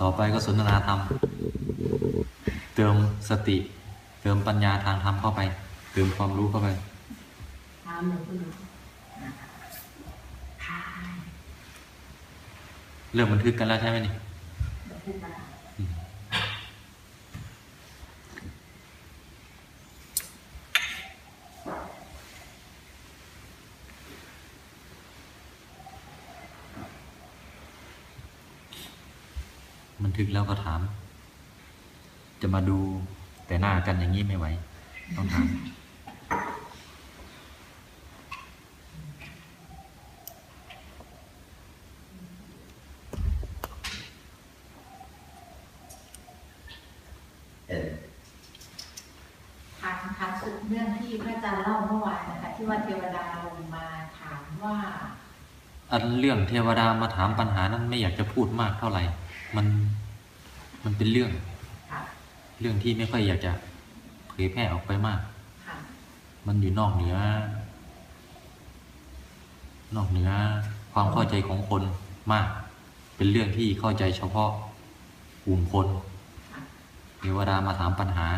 ต่อไปก็สนทนาธรรม เติมสติ เติมปัญญาทางธรรมเข้าไป เติมความรู้เข้าไปถามหลวงพ่อหลวงนะคะทายเริ่มบันทึกกันแล้วใช่ไหมนี่เดี๋ยวพูดมา อืมบัน ทึกแล้วก็ถาม จะมาดูแต่หน้ากันอย่างนี้ไม่ไหว ต้องถามทางทางสุดเรื่องที่พระอาจารย์เล่าเมื่อวานนะคะที่ว่าเทวดาลงมาถามว่าอันเรื่องเทวดามาถามปัญหานั้นไม่อยากจะพูดมากเท่าไหร่ มัน มันเป็นเรื่องค่ะเรื่องที่ไม่ค่อยอยากจะเผยแพร่ออกไปมากค่ะมันอยู่นอกเหนือ นอกเหนือความเข้าใจของคนมาก เป็นเรื่องที่เข้าใจเฉพาะกลุ่มคนค่ะเทวดามาถามปัญหา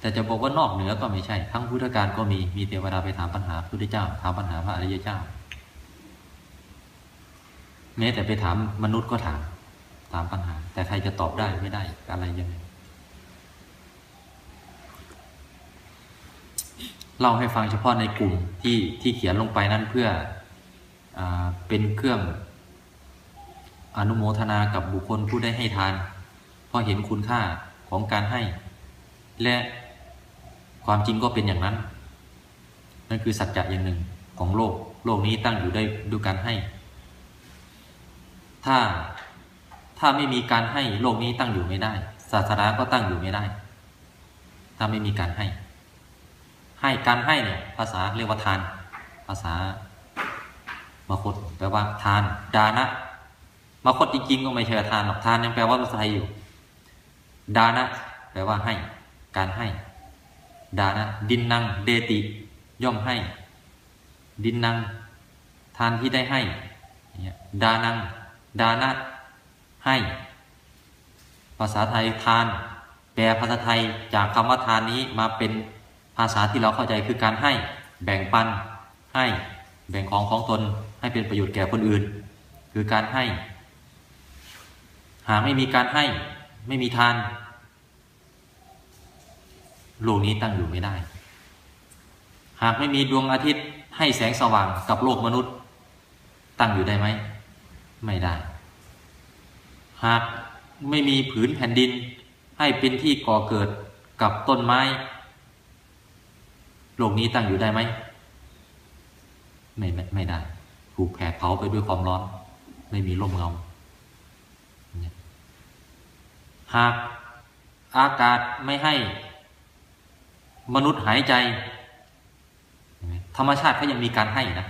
แต่จะบอกว่านอกเหนือก็ไม่ใช่ ทั้งพุทธการก็มี มีเทวดาไปถามปัญหาพระพุทธเจ้า ถามปัญหาพระอริยเจ้า แม้แต่ไปถามมนุษย์ก็ถาม ถามปัญหา แต่ใครจะตอบได้ไม่ได้อะไรยังไงเล่าให้ฟังเฉพาะในกลุ่มที่ที่เขียนลงไปนั้นเพื่ออเป็นเครื่องอนุโมทนากับบุคคลผู้ได้ให้ทาน เพราะเห็นคุณค่าของการให้ และความจริงก็เป็นอย่างนั้น นั่นคือสัจจะอย่างหนึ่งของโลก โลกนี้ตั้งอยู่ได้ด้วยการให้ ถ้า ถ้าไม่มีการให้โลกนี้ตั้งอยู่ไม่ได้ ศาสนาก็ตั้งอยู่ไม่ได้ ถ้าไม่มีการให้ ให้การให้เนี่ย ภาษาเรียกว่าทาน ภาษามาคตแปลว่า ทาน ดานะมาคตจริงๆก็ไม่ใช่ทานหรอกทานยังแปลว่าภาษาไทยอยู่ ดานะ แปลว่าให้ การให้ ดานะ ดินนังเดติ ย่อมให้ ดินนัง ทานที่ได้ให้ดานัง ดานะ ให้ ภาษาไทยทาน แปลภาษาไทยจากคำว่าทานนี้มาเป็นภาษาที่เราเข้าใจคือการให้ แบ่งปัน ให้ แบ่งของของตนให้เป็นประโยชน์แก่คนอื่น คือการให้ หากไม่มีการให้ ไม่มีทานโลกนี้ตั้งอยู่ไม่ได้ หากไม่มีดวงอาทิตย์ให้แสงสว่างกับโลกมนุษย์ ตั้งอยู่ได้ไหม ไม่ได้ หากไม่มีผืนแผ่นดิน ให้เป็นที่ก่อเกิดกับต้นไม้ โลกนี้ตั้งอยู่ได้ไหมไม่ไม่ไม่ได้ ถูกแผดเผาไปด้วยความร้อน ไม่มีร่มเงา หากอากาศไม่ให้ มนุษย์หายใจ ธรรมชาติเขายังมีการให้นะ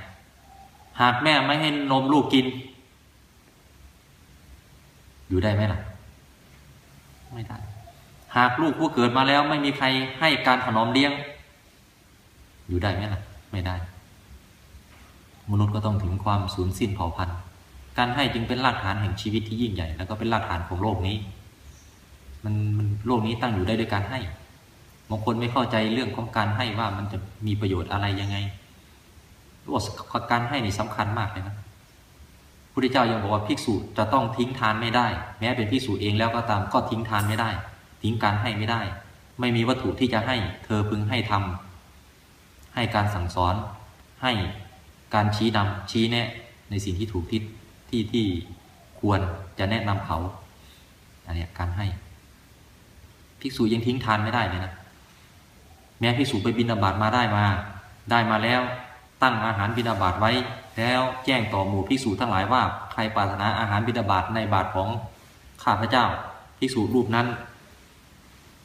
หากแม่ไม่ให้นมลูกกิน อยู่ได้ไหมล่ะ ไม่ได้ หากลูกผู้เกิดมาแล้ว ไม่มีใครให้การถนอมเลี้ยง อยู่ได้ไหมล่ะ ไม่ได้ มนุษย์ก็ต้องถึงความสูญสิ้นเผ่าพันธุ์ การให้จึงเป็นรากฐานแห่งชีวิตที่ยิ่งใหญ่ แล้วก็เป็นรากฐานของโลกนี้ มันมันโลกนี้ตั้งอยู่ได้ด้วยการให้บางคนไม่เข้าใจเรื่องของการให้ว่ามันจะมีประโยชน์อะไรยังไงว่าการให้นี่สำคัญมากเลยนะ พุทธเจ้ายังบอกว่าภิกษุจะต้องทิ้งทานไม่ได้ แม้เป็นภิกษุเองแล้วก็ตามก็ทิ้งทานไม่ได้ ทิ้งการให้ไม่ได้ ไม่มีวัตถุที่จะให้เธอพึงให้ทำให้การสั่งสอน ให้การชี้นำชี้แนะในสิ่งที่ถูกทิศที่ที่ควรจะแนะนำเขาอันนี้การให้ภิกษุยังทิ้งทานไม่ได้เลยนะแม้ภิกษุไปบิณฑบาตมาได้มา ได้มาแล้ว ตั้งอาหารบิณฑบาตไว้ แล้วแจ้งต่อหมู่ภิกษุทั้งหลายว่าใครปรารถนาอาหารบิณฑบาตในบาตรของข้าพเจ้าภิกษุรูปนั้น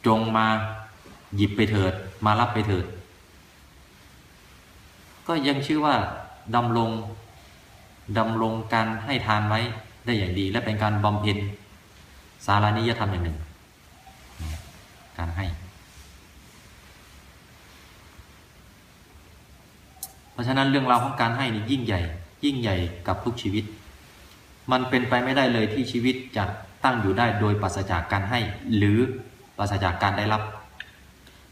จงมาหยิบไปเถิด มารับไปเถิด ก็ยังชื่อว่าดำรงดำรงการให้ทานไว้ได้อย่างดี และเป็นการบำเพ็ญสารานิยธรรมอย่างหนึ่ง การให้ เพ ราะฉะนั้นเรื่องราวของการให้นี่ยิ่งใหญ่ ยิ่งใหญ่กับทุกชีวิต มันเป็นไปไม่ได้เลยที่ชีวิตจะตั้งอยู่ได้โดยปราศจากการให้ หรือปราศจากการได้รับ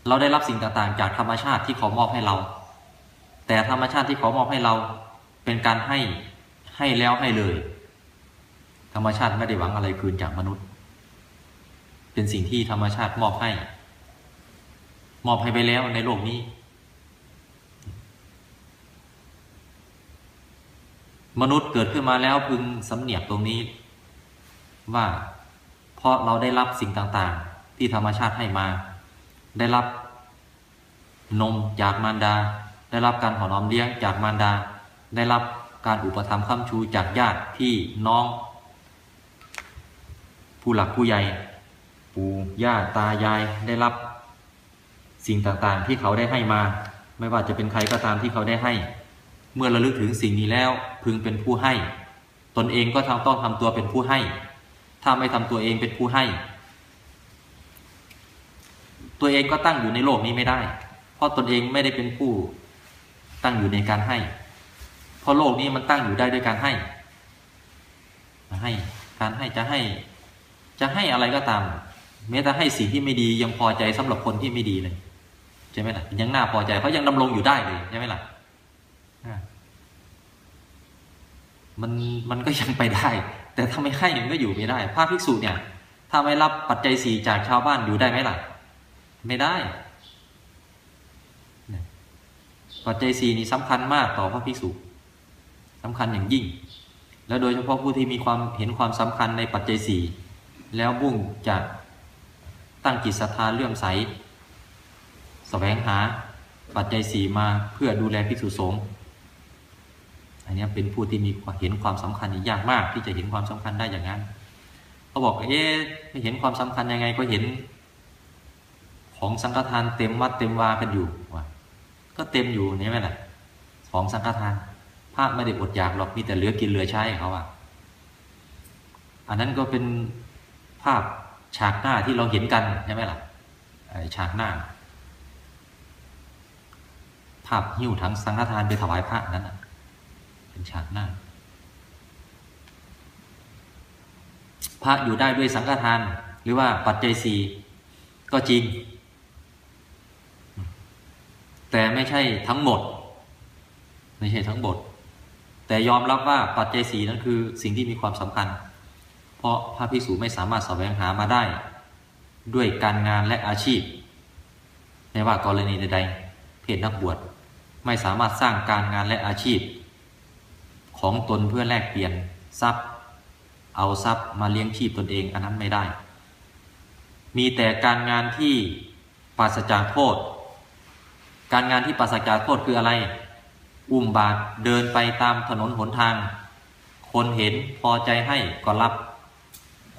เราได้รับสิ่งต่างๆ จากธรรมชาติที่เขามอบให้เรา แต่ธรรมชาติที่เขามอบให้เราเป็นการให้ให้แล้วให้เลย ธรรมชาติไม่ได้หวังอะไรคืนจากมนุษย์ เป็นสิ่งที่ธรรมชาติมอบให้ มอบให้ไปแล้วในโลกนี้ มนุษย์เกิดขึ้นมาแล้วพึงสำเนียกตรงนี้ ว่าเพราะเราได้รับสิ่งต่างๆ ที่ธรรมชาติให้มา ได้รับนมจากมารดา ได้รับการถนอมเลี้ยงจากมารดา ได้รับการอุปถัมภ์ค้ำชูจากญาติพี่น้อง ผู้หลักผู้ใหญ่ ปู่ย่าตายายได้รับสิ่งต่างๆ ที่เขาได้ให้มา ไม่ว่าจะเป็นใครก็ตามที่เขาได้ให้ เมื่อระลึกถึงสิ่งนี้แล้วพึงเป็นผู้ให้ ตนเองก็ทำต้องทำตัวเป็นผู้ให้ ถ้าไม่ทำตัวเองเป็นผู้ให้ ตัวเองก็ตั้งอยู่ในโลกนี้ไม่ได้ เพราะตนเองไม่ได้เป็นผู้ตั้งอยู่ในการให้ เพราะโลกนี้มันตั้งอยู่ได้ด้วยการให้ให้ การให้จะให้ จะให้อะไรก็ตาม แม้แต่ให้สิ่งที่ไม่ดียังพอใจสำหรับคนที่ไม่ดีเลยใช่ไหมล่ะยังน่าพอใจเพราะยังดำรงอยู่ได้เลยใช่ไหมล่ะ มันมันก็ยังไปได้ แต่ถ้าไม่ให้มันก็อยู่ไม่ได้พระภิกษุเนี่ย ถ้าไม่รับปัจจัยสี่จากชาวบ้านอยู่ได้ไหมล่ะ ไม่ได้ ปัจจัยสี่นี่สำคัญมากต่อพระภิกษุสำคัญอย่างยิ่ง แล้วโดยเฉพาะผู้ที่มีความเห็นความสำคัญในปัจจัยสี่แล้วบุ่งจะตั้งจิตศรัทธาเลื่อมใสสแสวงหาปัจจัยสี่มาเพื่อดูแลภิกษุสงฆ์ อันนี้เป็นผู้ที่มีเห็นความสำคัญยากมากที่จะเห็นความสำคัญได้อย่างนั้นเขาบอกเอ๊ะไม่เห็นความสำคัญยังไงก็เห็น ของสังฆทานเต็มวัดเต็มวากันอยู่ว่ะก็เต็มอยู่นี่ไหมล่ะของสังฆทานพระไม่ได้อดอยากหรอกมีแต่เหลือกินเหลือใช้เขาอะอันนั้นก็เป็นภาพฉากหน้าที่เราเห็นกันใช่ไหมล่ะไอฉากหน้า ภาพหิ้วทั้งสังฆทานไปถวายพระนั้นนะ เป็นฉากหน้า พระอยู่ได้ด้วยสังฆทาน หรือว่าปัจจัยสี่ก็จริง แต่ไม่ใช่ทั้งหมด ไม่ใช่ทั้งหมด แต่ยอมรับว่าปัจจัยสีนั้นคือสิ่งที่มีความสำคัญ เพราะพระภิกษุไม่สามารถแสวงหามาได้ ด้วยการงานและอาชีพ ไม่ว่ากรณีใดๆเพศนักบวชไม่สามารถสร้างการงานและอาชีพ ของตนเพื่อแลกเปลี่ยนทรัพย์ เอาทรัพย์มาเลี้ยงชีพตนเองอันนั้นไม่ได้ มีแต่การงานที่ปราศจากโทษ การงานที่ปราศจากโทษคืออะไร อุ้มบาตรเดินไปตามถนนหนทาง คนเห็นพอใจให้ก็รับ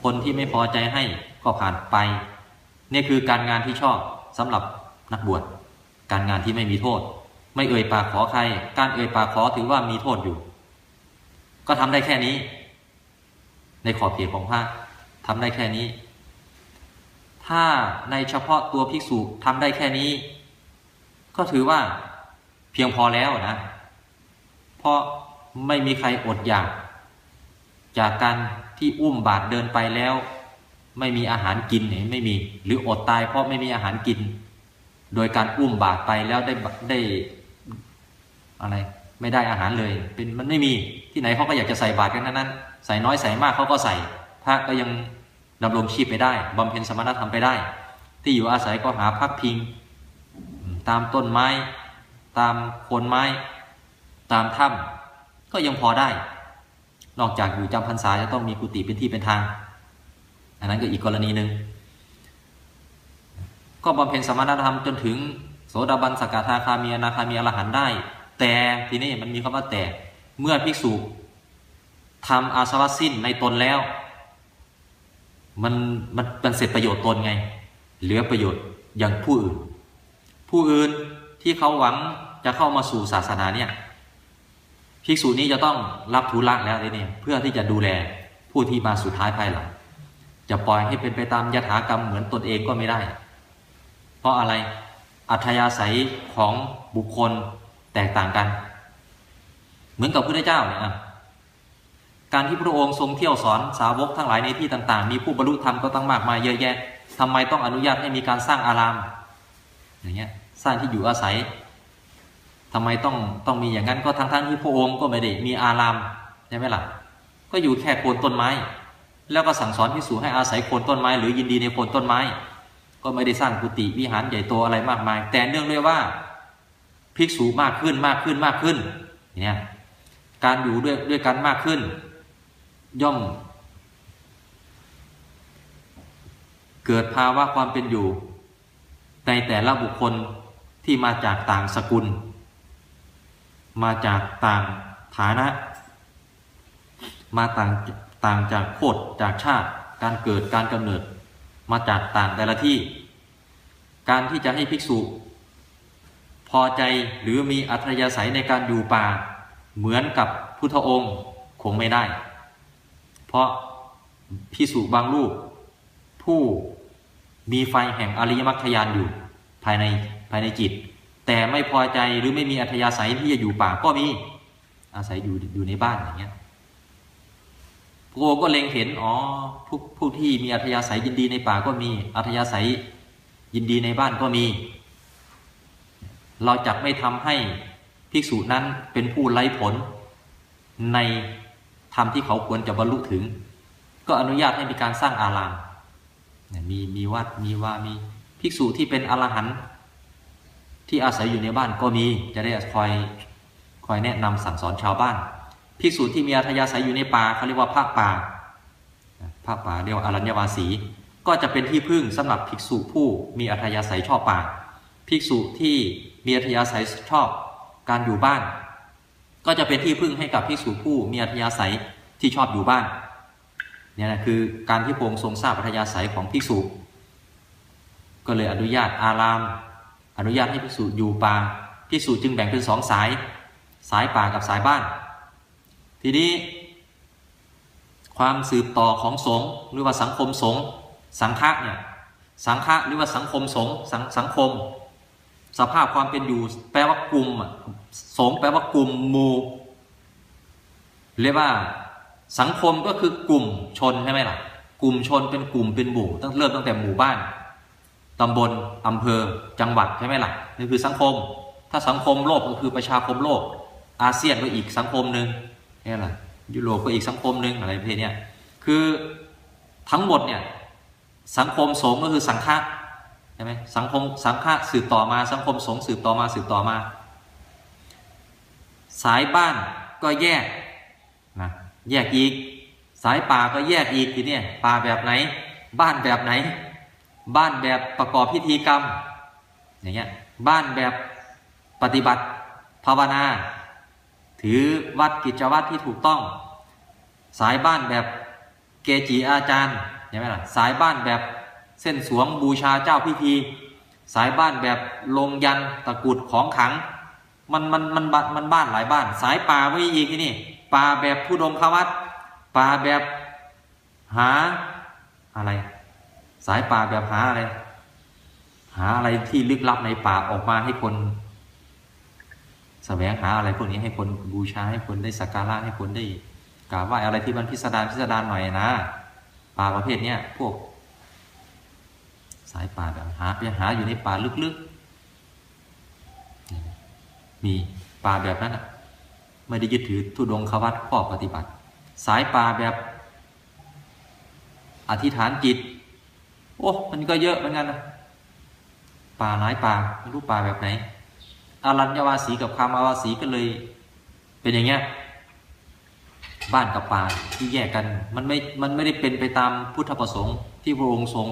คนที่ไม่พอใจให้ก็ผ่านไป นี่คือการงานที่ชอบสำหรับนักบวช การงานที่ไม่มีโทษ ไม่เอ่ยปากขอใคร การเอ่ยปากขอถือว่ามีโทษอยู่ ก็ทำได้แค่นี้ ในขอบเขตของพระทำได้แค่นี้ ถ้าในเฉพาะตัวภิกษุทำได้แค่นี้ ก็ถือว่าเพียงพอแล้วนะ เพราะไม่มีใครอดอยาก จากการที่อุ้มบาตรเดินไปแล้ว ไม่มีอาหารกินเนี่ยไม่มี หรืออดตายเพราะไม่มีอาหารกิน โดยการอุ้มบาตรไปแล้วได้ได้อะไร ไม่ได้อาหารเลย เป็นมันไม่มีที่ไหนเขาก็อยากจะใส่บาตรกันนั้น ใส่น้อยใส่มากเขาก็ใส่พระก็ยังดำรงชีพไปได้บำเพ็ญสมณธรรมไปได้ ที่อยู่อาศัยก็หาพักพิง ตามต้นไม้ ตามโคนไม้ ตามถ้ำก็ยังพอได้ นอกจากอยู่จำพรรษาจะต้องมีกุฏิเป็นที่เป็นทาง อันนั้นก็อีกกรณีหนึ่งก็บำเพ็ญสมณธรรมจนถึงโสดาบันสกทาคามีอนาคามีอรหันได้ แต่ทีนี้มันมีคำว่าแต่เมื่อภิกษุทำอาสวะสิ้นในตนแล้ว มันมันเป็นเสร็จประโยชน์ตนไง เหลือประโยชน์อย่างผู้อื่น ผู้อื่นที่เขาหวังจะเข้ามาสู่ศาสนาเนี่ยภิกษุนี้จะต้องรับธุระแล้วทีนี้เพื่อที่จะดูแลผู้ที่มาสุดท้ายภายหลังจะปล่อยให้เป็นไปตามยถากรรมเหมือนตนเองก็ไม่ได้ เพราะอะไรอัธยาศัยของบุคคล แตกต่างกัน เหมือนกับพระเจ้าเนี่ยการที่พระองค์ทรงเที่ยวสอนสาวกทั้งหลายในที่ต่าง ๆ มีผู้บรรลุธรรมก็ตั้งมากมายเยอะแยะทำไมต้องอนุญาตให้มีการสร้างอาราม อย่างเงี้ยสร้างที่อยู่อาศัยทำไมต้องต้องมีอย่างนั้นก็ทั้งๆที่พระองค์ก็ไม่ได้มีอารามใช่ไหมล่ะก็อยู่แค่โคนต้นไม้ แล้วก็สั่งสอนพิสูจให้อาศัยโคนต้นไม้ หรือยินดีในโคนต้นไม้ ก็ไม่ได้สร้างกุฏิวิหารใหญ่โตอะไรมากมาย แต่เนื่องด้วยว่า ภิกษุมากขึ้นมากขึ้นมากขึ้นเนี่ยการอยู่ด้วยด้วยกันมากขึ้น ย่อม เกิดภาวะความเป็นอยู่ ในแต่ละบุคคลที่มาจากต่างสกุล มาจากต่างฐานะ มาต่างต่างจากโคตรจากชาติ การเกิดการกำเนิด มาจากต่างแต่ละที่ การที่จะให้ภิกษุ พอใจหรือมีอัธยาศัยในการอยู่ป่า เหมือนกับพุทธองค์คงไม่ได้ เพราะพิสุบางรูป ผู้มีไฟแห่งอริยมรรคยานอยู่ภายในภายในจิต แต่ไม่พอใจหรือไม่มีอัธยาศัยที่จะอยู่ป่าก็มีอาศัยอยู่อยู่ในบ้านอย่างเงี้ยพระอก็เล็งเห็นอ๋อผู้ผู้ที่มีอัธยาศัยยินดีในป่าก็มี อัธยาศัยยินดีในบ้านก็มี เราจะไม่ทำให้ภิกษุนั้นเป็นผู้ไร้ผล ในธรรมที่เขาควรจะบรรลุถึง ก็อนุญาตให้มีการสร้างอารามมีมีวัดมีว่ามีภิกษุที่เป็นอรหันต์ที่อาศัยอยู่ในบ้านก็มีจะได้คอยคอยแนะนำสั่งสอนชาวบ้านภิกษุที่มีอัธยาศัยอยู่ในป่าเขาเรียกว่าภาคป่าภาคป่าเรียกว่าอรัญญวาสี ก็จะเป็นที่พึ่งสำหรับภิกษุผู้มีอัธยาศัยชอบป่าภิกษุที่ มีอัธยาศัยชอบการอยู่บ้าน ก็จะเป็นที่พึ่งให้กับภิกษุผู้มีอัธยาศัยที่ชอบอยู่บ้านเนี่ยนะคือการที่พระองค์ทรงทราบอัธยาศัยของภิกษุ ก็เลยอนุญาตอาราม อนุญาตให้ภิกษุอยู่ป่าภิกษุจึงแบ่งเป็นสองสาย สายป่ากับสายบ้าน ทีนี้ ความสืบต่อของสงฆ์หรือว่าสังคมสงฆ์สังฆะเนี่ยสังฆะหรือว่าสังคมสงฆ์สังสังคม สภาพความเป็นอยู่ แปลว่ากลุ่มสงแปลว่ากลุ่มหมู่เรียกว่าสังคมก็คือกลุ่มชนใช่ไหมล่ะ กลุ่มชนเป็นกลุ่มเป็นหมู่ตั้งเริ่มตั้งแต่หมู่บ้านตำบลอำเภอจังหวัดใช่ไหมล่ะนี่คือสังคม ถ้าสังคมโลกก็คือประชาคมโลก อาเซียนก็อีกสังคมหนึ่งนี่แหละยุโรปก็อีกสังคมหนึ่งอะไรประเภทนี้คือทั้งหมดเนี่ยสังคมสงก็คือสังฆะ ช่ไหมสังคมสังฆะสืบต่อมาสังคมสงฆ์สืบต่อมาสืบต่อมา สายบ้านก็แยกนะแยกอีก สายป่าก็แยกอีกทีเนี่ยป่าแบบไหน บ้านแบบไหน บ้านแบบประกอบพิธีกรรมอย่างเงี้ยบ้านแบบปฏิบัติภาวนา ถือวัดกิจวัตรที่ถูกต้อง สายบ้านแบบเกจิอาจารย์ใช่ไหมล่ะสายบ้านแบบ เส้นสวงบูชาเจ้าพิธี สายบ้านแบบลงยันตะกุดของขัง มันมันมันบ้านมันบ้านหลายบ้าน สายป่าไม่อีกที่นี่ป่าแบบผู้ดมขวัตป่าแบบหาอะไร สายป่าแบบหาอะไร หาอะไรที่ลึกลับในป่าออกมาให้คนสแสวงหาอะไรพวกนี้ให้คนบูชาให้คนได้สักการะให้คนได้กราบไหว้อะไรที่มันพิสดารพิสดารหน่อยนะป่าประเภทเนี้ยพวก สายป่าแบบหาไปหาอยู่ในป่าลึกๆมีป่าแบบนั้นอะไม่ได้ยึดถือทุดงควัตข้อปฏิบัติ สายป่าแบบอธิษฐานจิต โอ้มันก็เยอะเหมือนกันนะป่าหลายป่าไม่รู้ป่าแบบไหนอารัญญวาสีกับคามาวาสีก็เลย เป็นอย่างเงี้ยบ้านกับป่าที่แยกกัน มันไม่มันไม่ได้เป็นไปตามพุทธประสงค์ที่พระองค์ทรง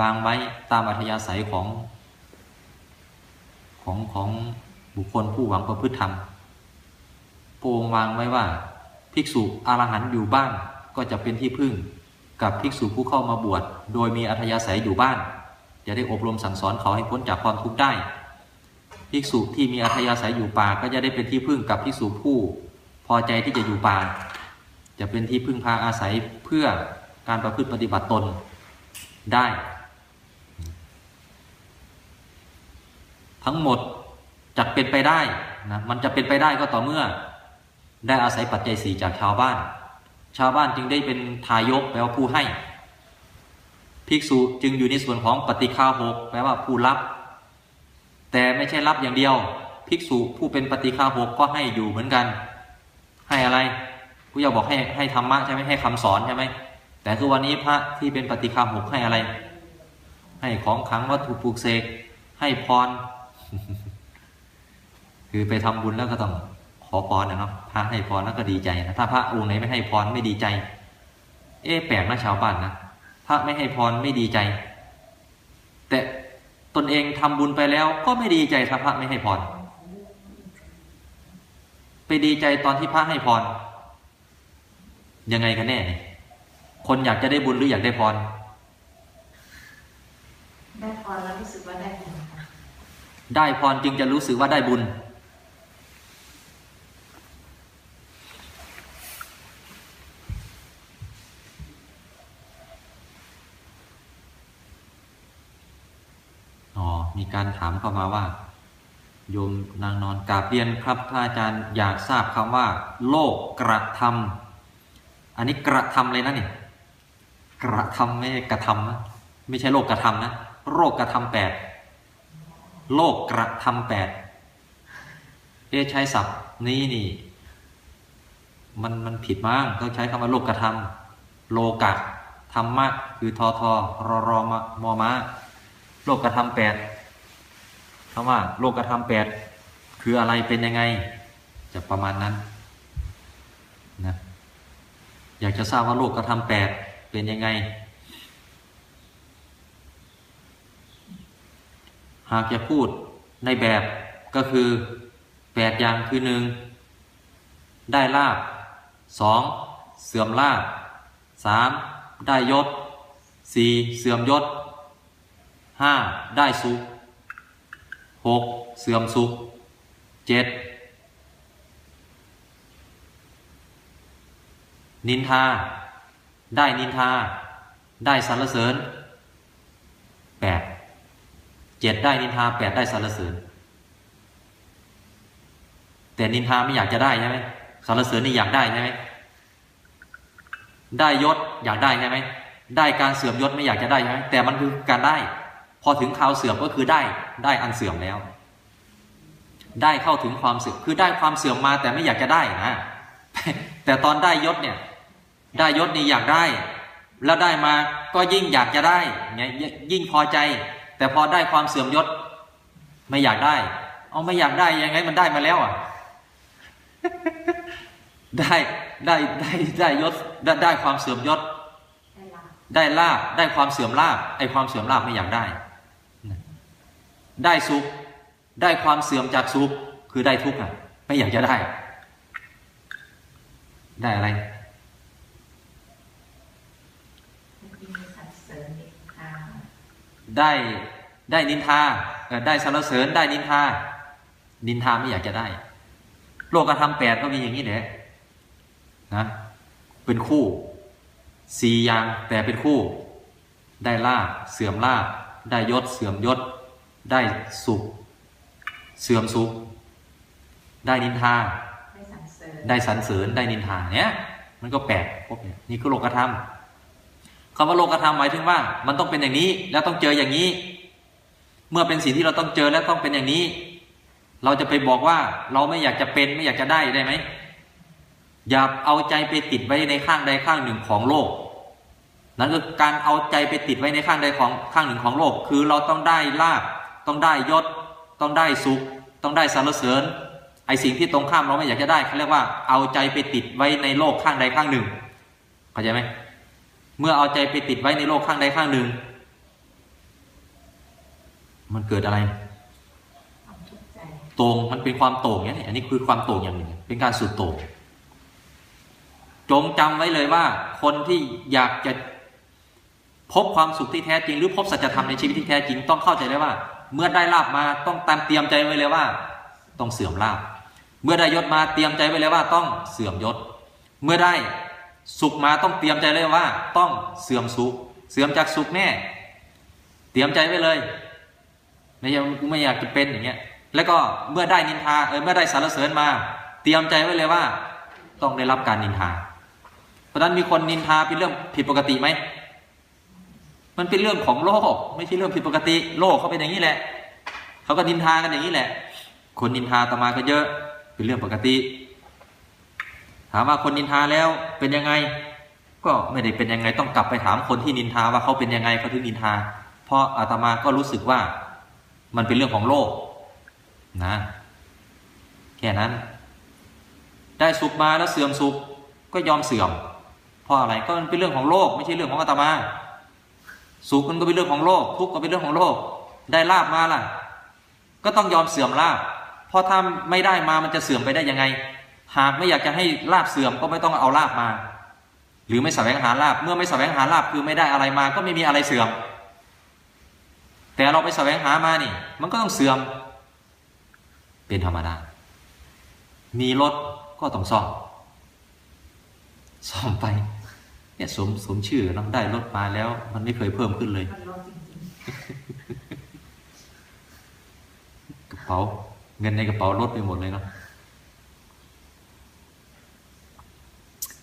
วางไว้ตามอัธยาศัยของ ของของบุคคลผู้หวังประพฤติธรรมพรงวางไว้ว่า ภิกษุอรหันต์อยู่บ้านก็จะเป็นที่พึ่ง กับภิกษุผู้เข้ามาบวชโดยมีอัธยาศัยอยู่บ้าน จะได้อบรมสั่งสอนเขาให้พ้นจากความทุกข์ได้ ภิกษุที่มีอัธยาศัยอยู่ป่าก็จะได้เป็นที่พึ่งกับภิกษุผู้พอใจที่จะอยู่ป่าจะเป็นที่พึ่งพาอาศัยเพื่อการประพฤติปฏิบัติตนได้ ทั้งหมดจะเป็นไปได้นะมันจะเป็นไปได้ก็ต่อเมื่อ ได้อาศัยปัจจัยสี่จากชาวบ้าน ชาวบ้านจึงได้เป็นทายกแปลว่าผู้ให้ ภิกษุจึงอยู่ในส่วนของปฏิคาหกแปลว่าผู้รับ แต่ไม่ใช่รับอย่างเดียว ภิกษุผู้เป็นปฏิคาหกก็ให้อยู่เหมือนกัน ให้อะไรผู้ยาบอกให้ให้ธรรมะใช่ไหมให้คำสอนใช่ไหมแต่ทุกวันนี้พระที่เป็นปฏิคาหกให้อะไร ให้ของขังวัตถุปลูกเสกให้พร คือไปทำบุญแล้วก็ต้องขอพรนะครับพระให้พรแล้วก็ดีใจนะถ้าพระองค์ไหนไม่ให้พรไม่ดีใจ เอ๊ะแปลกนะชาวบ้านนะพระไม่ให้พรไม่ดีใจ แต่ตนเองทำบุญไปแล้ว ก็ไม่ดีใจถ้าพระไม่ให้พรไปดีใจตอนที่พระให้พรยังไงกันแน่เนี่ยคนอยากจะได้บุญหรืออยากได้พรได้พอแล้วรู้สึกว่าได้บุญ ได้พรจึงจะรู้สึกว่าได้บุญ อ๋อ มีการถามเข้ามาว่า โยมนางนอนกราบเรียนครับท่านอาจารย์อยากทราบคำว่า โลกกระทำอันนี้กระทำเลยนะเนี่ยกระทำไม่กระทำนะไม่ใช่โลกกระทำนะโรคกระทำแปด โลกกระทำแปดเอ๊ใช้ศัพท์นี้นี่ มันมันผิดมั้งต้องใช้คำว่าโลกกระทำโลกะธรรมะคือทอทอรอรอมมอมาโลกกระทำแปดคำว่า โลกกระทำแปดคืออะไรเป็นยังไง จะประมาณนั้นนะอยากจะทราบว่าโลกกระทำแปดเป็นยังไง หากจะพูดในแบบก็คือแปดอย่างคือหนึ่งได้ลาบสองเสื่อมลาบสามได้ยศสี่เสื่อมยศห้าได้สุขหกเสื่อมสุขเจ็ดนินทา ได้นินทา ได้สรรเสริญแปด เจ็ดได้นินทาแปดได้สรรเสริญ แต่นินทาไม่อยากจะได้ใช่ไหมสรรเสริญนี่อยากได้ใช่ไหมได้ยศอยากได้ใช่ไหมได้การเสื่อมยศไม่อยากจะได้ใช่ไหมแต่มันคือการได้ พอถึงคราวเสื่อมก็คือได้ได้อันเสื่อมแล้ว ได้เข้าถึงความเสื่อมคือได้ความเสื่อมมาแต่ไม่อยากจะได้นะแต่ตอนได้ยศเนี่ย ได้ยศนี่อยากได้ แล้วได้มาก็ยิ่งอยากจะได้ไงยิ่งพอใจ แต่พอได้ความเสื่อมยศ ไม่อยากได้ เอาไม่อยากได้ยังไงมันได้มาแล้วอะ ได้ได้ได้ได้ยศได้ได้ความเสื่อมยศ ได้ลาบได้ความเสื่อมลาบไอความเสื่อมลาบไม่อยากได้ ได้สุข ได้ความเสื่อมจากสุข คือได้ทุกข์อะ ไม่อยากจะได้ ได้อะไร เมื่อกี้มีสรรเสริญนินทา ได้ได้นินทาเอ่อได้สรรเสริญได้นินทา นินทาไม่อยากจะได้ โลกธรรมแปดก็มีอย่างนี้แหละนะเป็นคู่สี่อย่างแต่เป็นคู่ ได้ลาบเสื่อมลาบได้ยศเสื่อมยศ ได้สุข เสื่อมสุข ได้นินทา ได้สรรเสริญได้สรรเสริญได้นินทาเนี่ยมันก็แปลกพบเนี่ยนี่คือโลกธรรม คำว่าโลกธรรมหมายถึงว่า มันต้องเป็นอย่างนี้ แล้วต้องเจออย่างนี้ เมื่อเป็นสิ่งที่เราต้องเจอแล้วต้องเป็นอย่างนี้ เราจะไปบอกว่าเราไม่อยากจะเป็นไม่อยากจะได้ได้ไหมอย่าเอาใจไปติดไว้ในข้างใดข้างหนึ่งของโลก นั่นคือการเอาใจไปติดไว้ในข้างใดของข้างหนึ่งของโลก คือเราต้องได้ลาบต้องได้ยศ ต้องได้สุข ต้องได้สรรเสริญไอสิ่งที่ตรงข้ามเราไม่อยากจะได้เขาเรียกว่าเอาใจไปติดไว้ในโลกข้างใดข้างหนึ่งเข้าใจไหม เมื่อเอาใจไปติดไว้ในโลกข้างใดข้างหนึ่ง มันเกิดอะไรความทุกข์ใจโต่งมันเป็นความโต่งเนี่ยอันนี้คือความโต่งอย่างหนึ่ง เป็นการสุดโต่งจงจำไว้เลยว่า คนที่อยากจะพบความสุขที่แท้จริง หรือพบสัจธรรมในชีวิตที่แท้จริง ต้องเข้าใจเลยว่า เมื่อได้ลาบมาต้องตามเตรียมใจไว้เลยว่า ต้องเสื่อมลาบ เมื่อได้ยศมาเตรียมใจไว้เลยว่า ต้องเสื่อมยศ เมื่อได้ สุขมาต้องเตรียมใจเลยว่า ต้องเสื่อมสุข เสื่อมจากสุขแน่ เตรียมใจไว้เลยไม่ใช่กูไม่อยากจะเป็นอย่างเงี้ย แล้วก็เมื่อได้นินทาเออเมื่อได้สรรเสริญมา เตรียมใจไว้เลยว่า ต้องได้รับการนินทา เพราะฉะนั้นมีคนนินทาเป็นเรื่องผิดปกติไหมมันเป็นเรื่องของโลก ไม่ใช่เรื่องผิดปกติ โลกเขาเป็นอย่างนี้แหละเขาก็นินทากันอย่างนี้แหละ คนนินทาตมาก็เยอะเป็นเรื่องปกติ ถามว่าคนนินทาแล้วเป็นยังไง ก็ไม่ได้เป็นยังไงต้องกลับไปถามคนที่นินทาว่าเขาเป็นยังไงเขาถึงนินทา เพราะอาตมาก็รู้สึกว่ามันเป็นเรื่องของโลกนะแค่นั้น ได้สุขมาแล้วเสื่อมสุขก็ยอมเสื่อมเพราะอะไรก็มันเป็นเรื่องของโลก ไม่ใช่เรื่องของอาตมา สุขมันก็เป็นเรื่องของโลก ทุกข์ก็เป็นเรื่องของโลก ได้ลาบมาล่ะ ก็ต้องยอมเสื่อมลาบเพราะถ้าไม่ได้มามันจะเสื่อมไปได้ยังไง หากไม่อยากจะให้ลาบเสื่อมก็ไม่ต้องเอาลาบมา หรือไม่แสวงหาลาบเมื่อไม่แสวงหาลาบคือไม่ได้อะไรมา ก็ไม่มีอะไรเสื่อม แต่เราไปแสวงหามานี่ มันก็ต้องเสื่อม เป็นธรรมดา มีรถก็ต้องซ่อมซ่อมไปเนี่ยสมสมชื่อเนาะได้รถมาแล้ว มันไม่เคยเพิ่มขึ้นเลยมันลดจริงกระเป๋าเงินในกระเป๋าลดไปหมดเลยเนาะ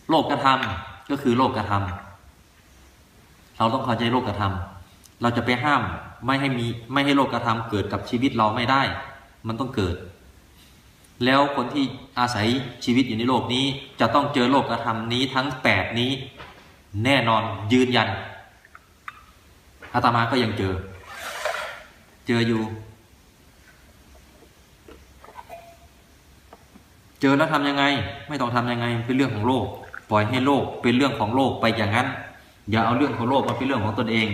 โลกกระทำก็คือโลกกระทำเราต้องเข้าใจโลกกระทำเราจะไปห้ามไม่ให้มีไม่ให้โลกกระทำเกิดกับชีวิตเราไม่ได้ มันต้องเกิด แล้วคนที่อาศัยชีวิตอยู่ในโลกนี้ จะต้องเจอโลกกระทำนี้ทั้งแปดนี้ แน่นอนยืนยันอาตมาก็ยังเจอ เจออยู่ เจอแล้วทำยังไง ไม่ต้องทำยังไงเป็นเรื่องของโลก ล่อยให้โลกเป็นเรื่องของโลกไปอย่างนั้น อย่าเอาเรื่องของโลกมาเป็นเรื่องของตนเอง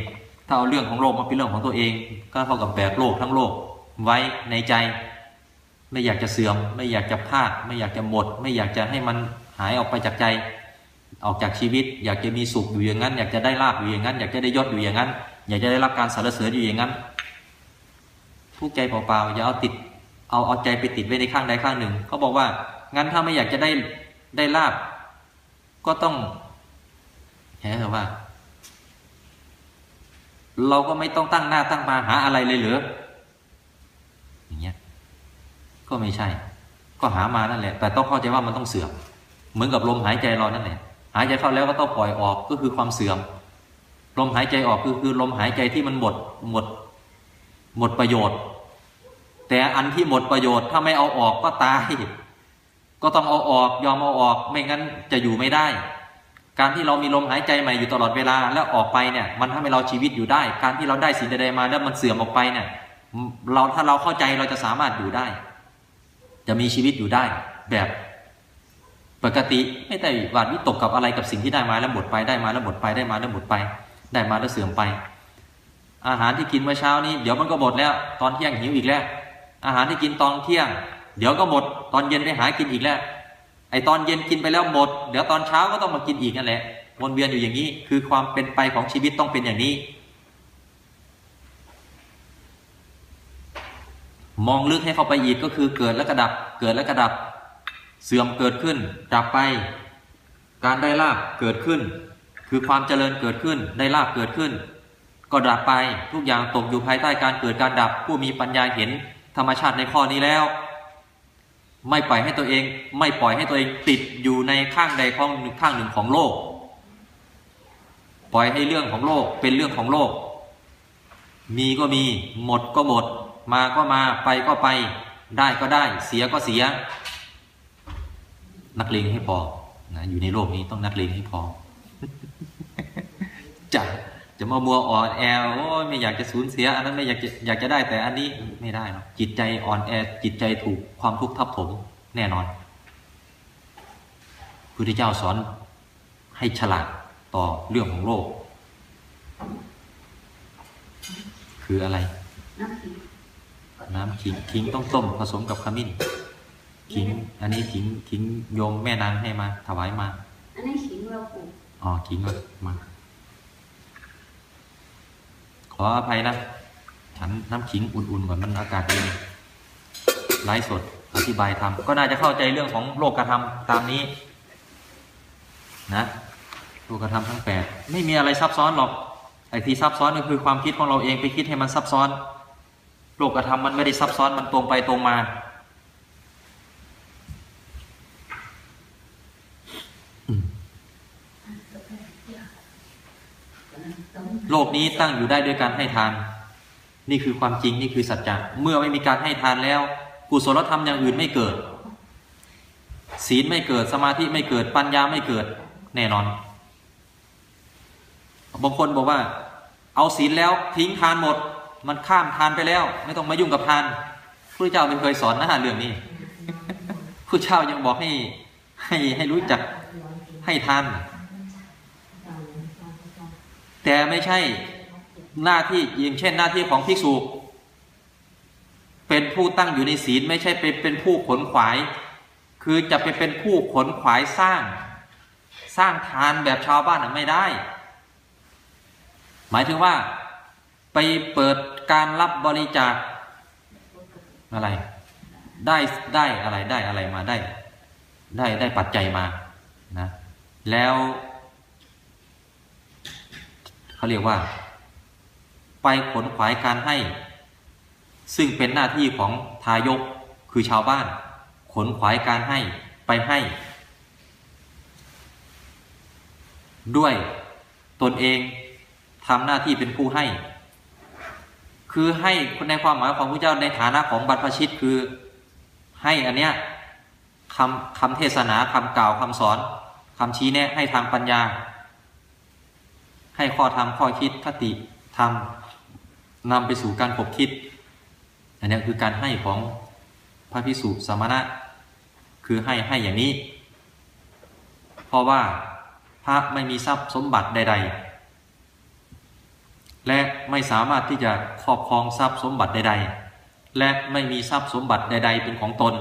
ถ้าเอาเรื่องของโลกมาเป็นเรื่องของตัวเอง ก็เท่ากับแบกโลกทั้งโลกไว้ในใจ ไม่อยากจะเสื่อม ไม่อยากจะพลาด ไม่อยากจะหมด ไม่อยากจะให้มันหายออกไปจากใจ ออกจากชีวิต อยากจะมีสุขอยู่อย่างนั้น อยากจะได้ลาบอยู่อย่างนั้น อยากจะได้ยศอยู่อย่างนั้น อยากจะได้รับการสรรเสริญอยู่อย่างนั้นทุกใจเปล่าๆอย่าเอาติดเอาเอาใจไปติดไว้ในข้างใดข้างหนึ่งเขาบอกว่างั้นถ้าไม่อยากจะได้ได้ลาบ ก็ต้องแค่ว่า เราก็ไม่ต้องตั้งหน้าตั้งตาหาอะไรเลยเหรืออย่างเงี้ยก็ไม่ใช่ ก็หามานั่นแหละ แต่ต้องเข้าใจว่ามันต้องเสื่อม เหมือนกับลมหายใจเรานั่นแหละหายใจเข้าแล้วก็ต้องปล่อยออกก็คือความเสื่อม ลมหายใจออกคือคือลมหายใจที่มันหมดหมด หมดประโยชน์ แต่อันที่หมดประโยชน์ถ้าไม่เอาออกก็ตาย ก็ต้องเอาออกยอมเอาออก ไม่งั้นจะอยู่ไม่ได้ การที่เรามีลมหายใจใหม่อยู่ตลอดเวลาแล้วออกไปเนี่ย มันทำให้เราชีวิตอยู่ได้ การที่เราได้สิ่งใดมาแล้วมันเสื่อมออกไปเนี่ยเราถ้าเราเข้าใจเราจะสามารถอยู่ได้ จะมีชีวิตอยู่ได้ แบบปกติไม่ได้หวาดวิตกกับอะไรกับสิ่งที่ได้มาแล้วหมดไปได้มาแล้วหมดไปได้มาแล้วหมดไป ได้มาแล้วเสื่อมไป อาหารที่กินเมื่อเช้านี้เดี๋ยวมันก็หมดแล้ว ตอนเที่ยงหิวอีกแล้ว อาหารที่กินตอนเที่ยง เดี๋ยวก็หมด ตอนเย็นไปหากินอีกแล้ว ไอตอนเย็นกินไปแล้วหมด เดี๋ยวตอนเช้าก็ต้องมากินอีกนั่นแหละวนเวียนอยู่อย่างนี้ คือความเป็นไปของชีวิตต้องเป็นอย่างนี้ มองลึกให้เข้าไปอีกก็คือเกิดแล้วกระดับ เกิดแล้วกระดับ เสื่อมเกิดขึ้นดับไป การได้ลาบเกิดขึ้น คือความเจริญเกิดขึ้น ได้ลาบเกิดขึ้น ก็ดับไปทุกอย่างตกอยู่ภายใต้การเกิดการดับ ผู้มีปัญญาเห็นธรรมชาติในข้อนี้แล้ว ไม่ปล่อยให้ตัวเอง ไม่ปล่อยให้ตัวเองติดอยู่ในข้างใดข้างหนึ่งข้างหนึ่งของโลก ปล่อยให้เรื่องของโลกเป็นเรื่องของโลก มีก็มีหมดก็หมด มาก็มาไปก็ไป ได้ก็ได้ เสียก็เสีย นักเลงให้พอนะอยู่ในโลกนี้ต้องนักเลงให้พอจะ จะมามัวอ่อนแอโอ้ยไม่อยากจะสูญเสีย อันนั้นไม่อยากจะอยากจะได้แต่อันนี้ไม่ได้หรอกจิตใจอ่อนแอจิตใจถูกความทุกข์ทับถมแน่นอนพุทธเจ้าสอนให้ฉลาดต่อเรื่องของโลก คืออะไร น้ำขิงน้ำขิงขิงต้องต้มผสมกับขมิ้นขิง อันนี้ขิงขิงโยมแม่นางให้มาถวายมา อันนี้ขิงเราปลูกอ๋อขิงมามาข ออภัยนะ ฉันน้ำขิงอุ่นๆก่อนมันอากาศเย็นไลฟ์สดอธิบายทำก็น่าจะเข้าใจเรื่องของโลกกระทำตามนี้ นะโลกกระทำทั้งแปดไม่มีอะไรซับซ้อนหรอกไอ้ที่ซับซ้อนก็คือความคิดของเราเองไปคิดให้มันซับซ้อน โลกกระทำมันไม่ได้ซับซ้อนมันตรงไปตรงมา โลกนี้ตั้งอยู่ได้ด้วยการให้ทาน นี่คือความจริงนี่คือสัจจะเมื่อไม่มีการให้ทานแล้ว กุศลธรรมอย่างอื่นไม่เกิด ศีลไม่เกิดสมาธิไม่เกิดปัญญาไม่เกิดแน่นอนบางคนบอกว่า เอาศีลแล้วทิ้งทานหมด มันข้ามทานไปแล้ว ไม่ต้องมายุ่งกับทานพระเจ้าไม่เคยสอนนะเรื่องนี้พระเจ้ายังบอกให้ให้ให้รู้จักให้ทาน แต่ไม่ใช่หน้าที่อย่างเช่นหน้าที่ของภิกษุ เป็นผู้ตั้งอยู่ในศีลไม่ใช่เป็นเป็นผู้ขนขวาย คือจะไปเป็นผู้ขนขวายสร้าง สร้างทานแบบชาวบ้านน่ะไม่ได้ หมายถึงว่า ไปเปิดการรับบริจาคอะไร ได้ได้อะไรได้อะไรมาได้ ได้ได้ปัจจัยมานะ แล้ว เขาเรียกว่า ไปขนขวายการให้ ซึ่งเป็นหน้าที่ของทายกคือชาวบ้าน ขนขวายการให้ไปให้ ด้วยตนเองทำหน้าที่เป็นผู้ให้ คือให้ในความหมายของพระเจ้าในฐานะของบรรพชิตคือให้อันเนี้ยคำคำเทศนาคำกล่าวคำสอนคำชี้แนะให้ทางปัญญา ให้ข้อธรรมข้อคิดคติธรรมนำไปสู่การขบคิด อันนี้คือการให้ของพระพิสุสมณะ คือให้ให้อย่างนี้ เพราะว่าพระไม่มีทรัพย์สมบัติใด ๆ และไม่สามารถที่จะครอบครองทรัพย์สมบัติใด ๆ และไม่มีทรัพย์สมบัติใด ๆ เป็นของตน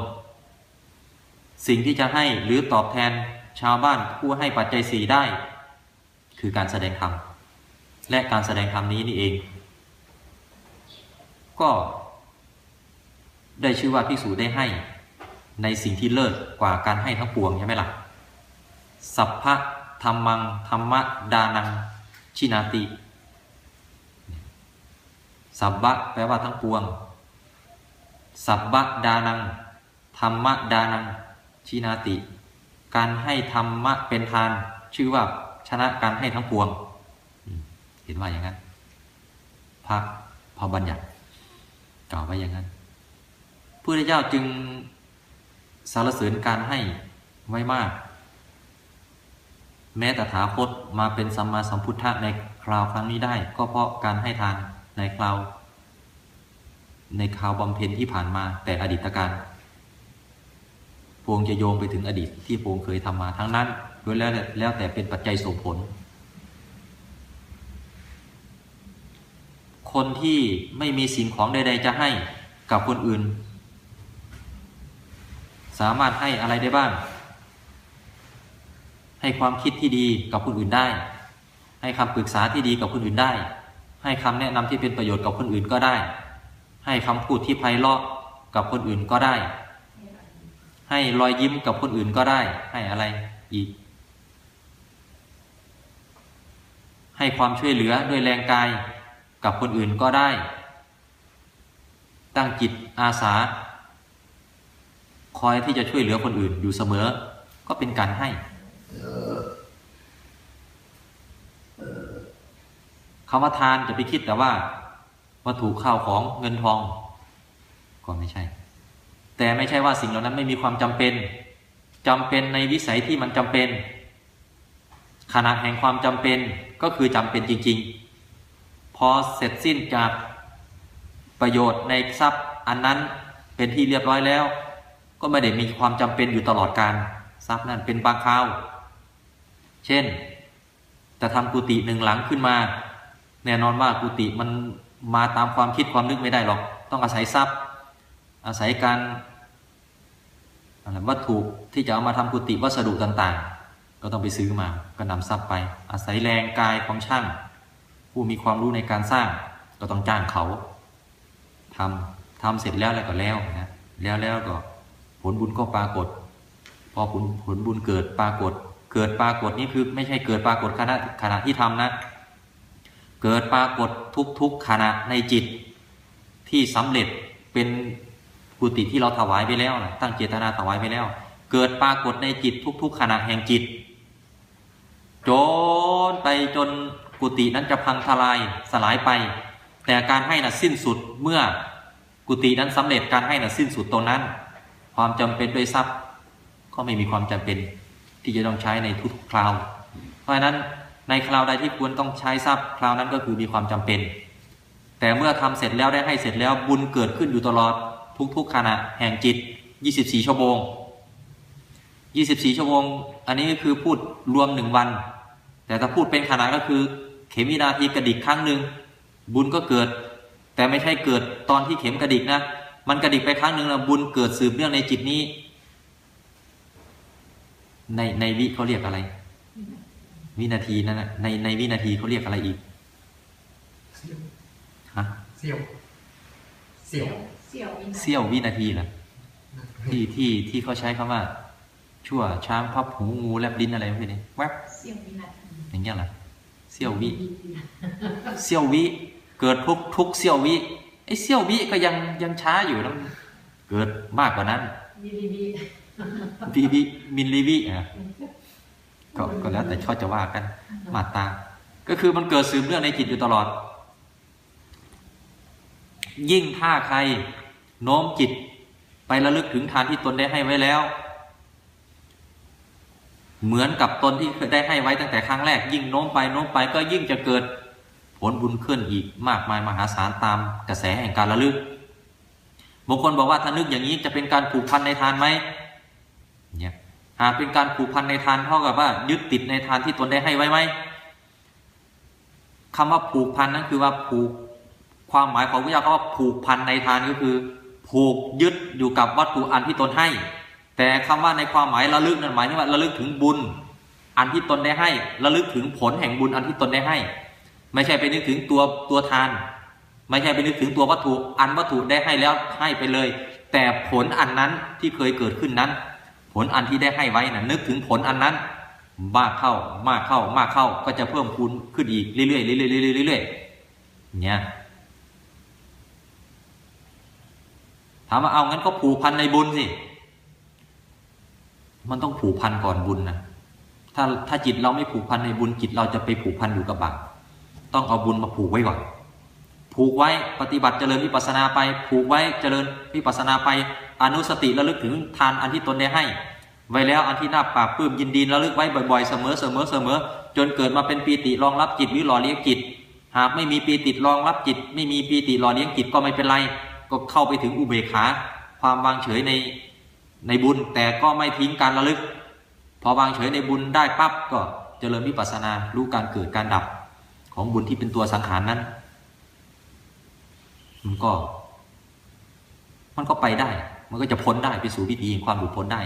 สิ่งที่จะให้หรือตอบแทนชาวบ้านผู้ให้ปัจจัยสีได้ คือการแสดงธรรมและการแสดงธรรมนี้นี่เอง ก็ได้ชื่อว่าพิสูจได้ให้ในสิ่งที่เลิศกว่าการให้ทั้งปวงใช่ไหมล่ะ สัพพะธรรมังธรรมะดานัง ชินาติ สัพพะแปลว่าทั้งปวง สัพพะดานัง ธรรมะดานัง ชินาติ การให้ธรรมะเป็นทาน ชื่อว่า ชนะการให้ทั้งปวงเห็นว่าอย่างนั้นพระพระบัญญัติกล่าวไว้อย่างนั้นพระพุทธเจ้าจึงสารเสริญการให้ไว้มาก แม้แต่ถาคตมาเป็นสัมมาสัมพุทธะในคราวครั้งนี้ได้ ก็เพราะการให้ทานในคราว ในคราวบำเพ็ญที่ผ่านมาแต่อดีตการพวงจะโยงไปถึงอดีตที่พวงเคยทำมาทั้งนั้น แล้วแล้วแต่เป็นปัจจัยส่งผล คนที่ไม่มีสิ่งของใด ๆ จะให้กับคนอื่น สามารถให้อะไรได้บ้าง ให้ความคิดที่ดีกับคนอื่นได้ ให้คำปรึกษาที่ดีกับคนอื่นได้ ให้คำแนะนำที่เป็นประโยชน์กับคนอื่นก็ได้ ให้คำพูดที่ไพเราะกับคนอื่นก็ได้ให้รอยยิ้มกับคนอื่นก็ได้ ให้อะไรอีก ให้ความช่วยเหลือด้วยแรงกายกับคนอื่นก็ได้ ตั้งจิตอาสา คอยที่จะช่วยเหลือคนอื่นอยู่เสมอ ก็เป็นการให้คำว่าทานจะไปคิดแต่ว่าวัตถุข้าวของเงินทอง ก็ไม่ใช่ แต่ไม่ใช่ว่าสิ่งเหล่านั้นไม่มีความจำเป็นจำเป็นในวิสัยที่มันจำเป็น ขณะแห่งความจำเป็นก็คือจำเป็นจริง ๆ พอเสร็จสิ้นจากประโยชน์ในทรัพย์อันนั้นเป็นที่เรียบร้อยแล้ว ก็ไม่ได้มีความจำเป็นอยู่ตลอดการทรัพย์นั้นเป็นบางคราว เช่น จะทำกุฏิหนึ่งหลังขึ้นมา แน่นอนว่ากุฏิมันมาตามความคิดความนึกไม่ได้หรอก ต้องอาศัยทรัพย์ อาศัยการวัตถุที่จะเอามาทำกุฏิวัสดุต่างๆ ก็ต้องไปซื้อมาก็นำทรัพย์ไป อาศัยแรงกายของช่าง ผู้มีความรู้ในการสร้าง ก็ต้องจ้างเขาทำทำเสร็จแล้วแล้วก็แล้วนะแล้วแล้วก็ผลบุญก็ปรากฏ พอผลผลบุญเกิดปรากฏ เกิดปรากฏนี่คือไม่ใช่เกิดปรากฏขณะขณะที่ทำนะ เกิดปรากฏทุก ๆขณะในจิตที่สำเร็จเป็นกุฏิที่เราถวายไปแล้วนะตั้งเจตนาถวายไปแล้ว เกิดปรากฏในจิตทุก ๆ ขณะแห่งจิต จนไปจนกุฏินั้นจะพังทลายสลายไป แต่การให้น่ะสิ้นสุดเมื่อกุฏินั้นสำเร็จการให้น่ะสิ้นสุดตรงนั้น ความจำเป็นด้วยทรัพย์ ก็ไม่มีความจำเป็นที่จะต้องใช้ในทุกคราว เพราะฉะนั้นในคราวใดที่ควรต้องใช้ทรัพย์คราวนั้นก็คือมีความจำเป็น แต่เมื่อทำเสร็จแล้วได้ให้เสร็จแล้วบุญเกิดขึ้นอยู่ตลอดทุกๆขณะแห่งจิต 24 ชั่วโมง 24 ชั่วโมง อันนี้ก็คือพูดรวมหนึ่งวัน แต่ถ้าพูดเป็นขณะก็คือ เข็มวินาทีกระดิกครั้งหนึ่งบุญก็เกิด แต่ไม่ใช่เกิดตอนที่เข็มกระดิกนะ มันกระดิกไปครั้งหนึ่งแล้วบุญเกิดสืบเนื่องในจิตนี้ ในในวิเขาเรียกอะไร วินาทีนั้นนะในในวินาทีเขาเรียกอะไรอีกเสี่ยวฮะเสี่ยวเสี่ยวเสี่ยววินาทีเสี้ยววินาทีเหรอที่ที่ที่เขาใช้คำว่า ชั่วช้างพับหูงูแลบลิ้นอะไรพวกนี้แวบเสี่ยววินาทีอย่างเงี้ยเหรอเสี้ยววิเสี้ยววิเกิดทุกทุกเสี้ยววิไอ้เสี้ยววิก็ยังยังช้าอยู่นะเกิดมากกว่านั้นวิลีวีวิวิมิลลิวิอะก็ก็แล้วแต่เขาจะว่ากันมาตราก็คือมันเกิดสืบเนื่องในจิตอยู่ตลอด ยิ่งถ้าใครโน้มจิตไประลึกถึงทานที่ตนได้ให้ไว้แล้ว เหมือนกับตนที่ได้ให้ไว้ตั้งแต่ครั้งแรก ยิ่งโน้มไปโน้มไปก็ยิ่งจะเกิด ผลบุญขึ้นอีกมากมายมหาศาลตามกระแสแห่งการระลึกบางคนบอกว่าถ้านึกอย่างนี้จะเป็นการผูกพันในทานไหมเนี่ยหากเป็นการผูกพันในทานเท่ากับว่ายึดติดในทานที่ตนได้ให้ไว้ไหมคำว่าผูกพันนั้นคือว่าผูกความหมายของพระเจ้าเขาว่าผูกพันในทานก็คือ ผูกยึดอยู่กับวัตถุอันที่ตนให้ แต่คำว่าในความหมายระลึกนั้นหมายถึงว่าระลึกถึงบุญ อันที่ตนได้ให้ระลึกถึงผลแห่งบุญอันที่ตนได้ให้ ไม่ใช่ไปนึกถึงตัวตัวทาน ไม่ใช่ไปนึกถึงตัววัตถุอันวัตถุได้ให้แล้วให้ไปเลย แต่ผลอันนั้นที่เคยเกิดขึ้นนั้น ผลอันที่ได้ให้ไว้นะนึกถึงผลอันนั้น มากเข้ามากเข้ามากเข้าก็จะเพิ่มพูนขึ้นอีกเรื่อยๆเรื่อยๆเรื่อยๆเรื่อยๆเนี่ยถามว่าเอางั้นก็ผูกพันในบุญสิ มันต้องผูกพันก่อนบุญนะถ้าถ้าจิตเราไม่ผูกพันในบุญจิตเราจะไปผูกพันอยู่กับบาปต้องเอาบุญมาผูกไว้ก่อน ผูกไว้ปฏิบัติเจริญวิปัสนาไป ผูกไว้เจริญวิปัสสนาไปอนุสติระลึกถึงทานอันที่ตนได้ให้ ไว้แล้วอันที่น่าปราบปลื้มยินดีระลึกไว้บ่อยๆเสมอเสมอเสมอจนเกิดมาเป็นปีติรองรับจิตหรือหล่อเลี้ยงจิต หากไม่มีปีติรองรับจิต ไม่มีปีติหล่อเลี้ยงจิตก็ไม่เป็นไร ก็เข้าไปถึงอุเบกขา ความวางเฉยใน ในบุญแต่ก็ไม่ทิ้งการระลึก พอวางเฉยในบุญได้ปั๊บก็เจริญวิปัสสนารู้การเกิดการดับของบุญที่เป็นตัวสังขารนั้น มันก็ มันก็ไปได้ มันก็จะพ้นได้ไปสู่วิธีความหลุดพ้นได้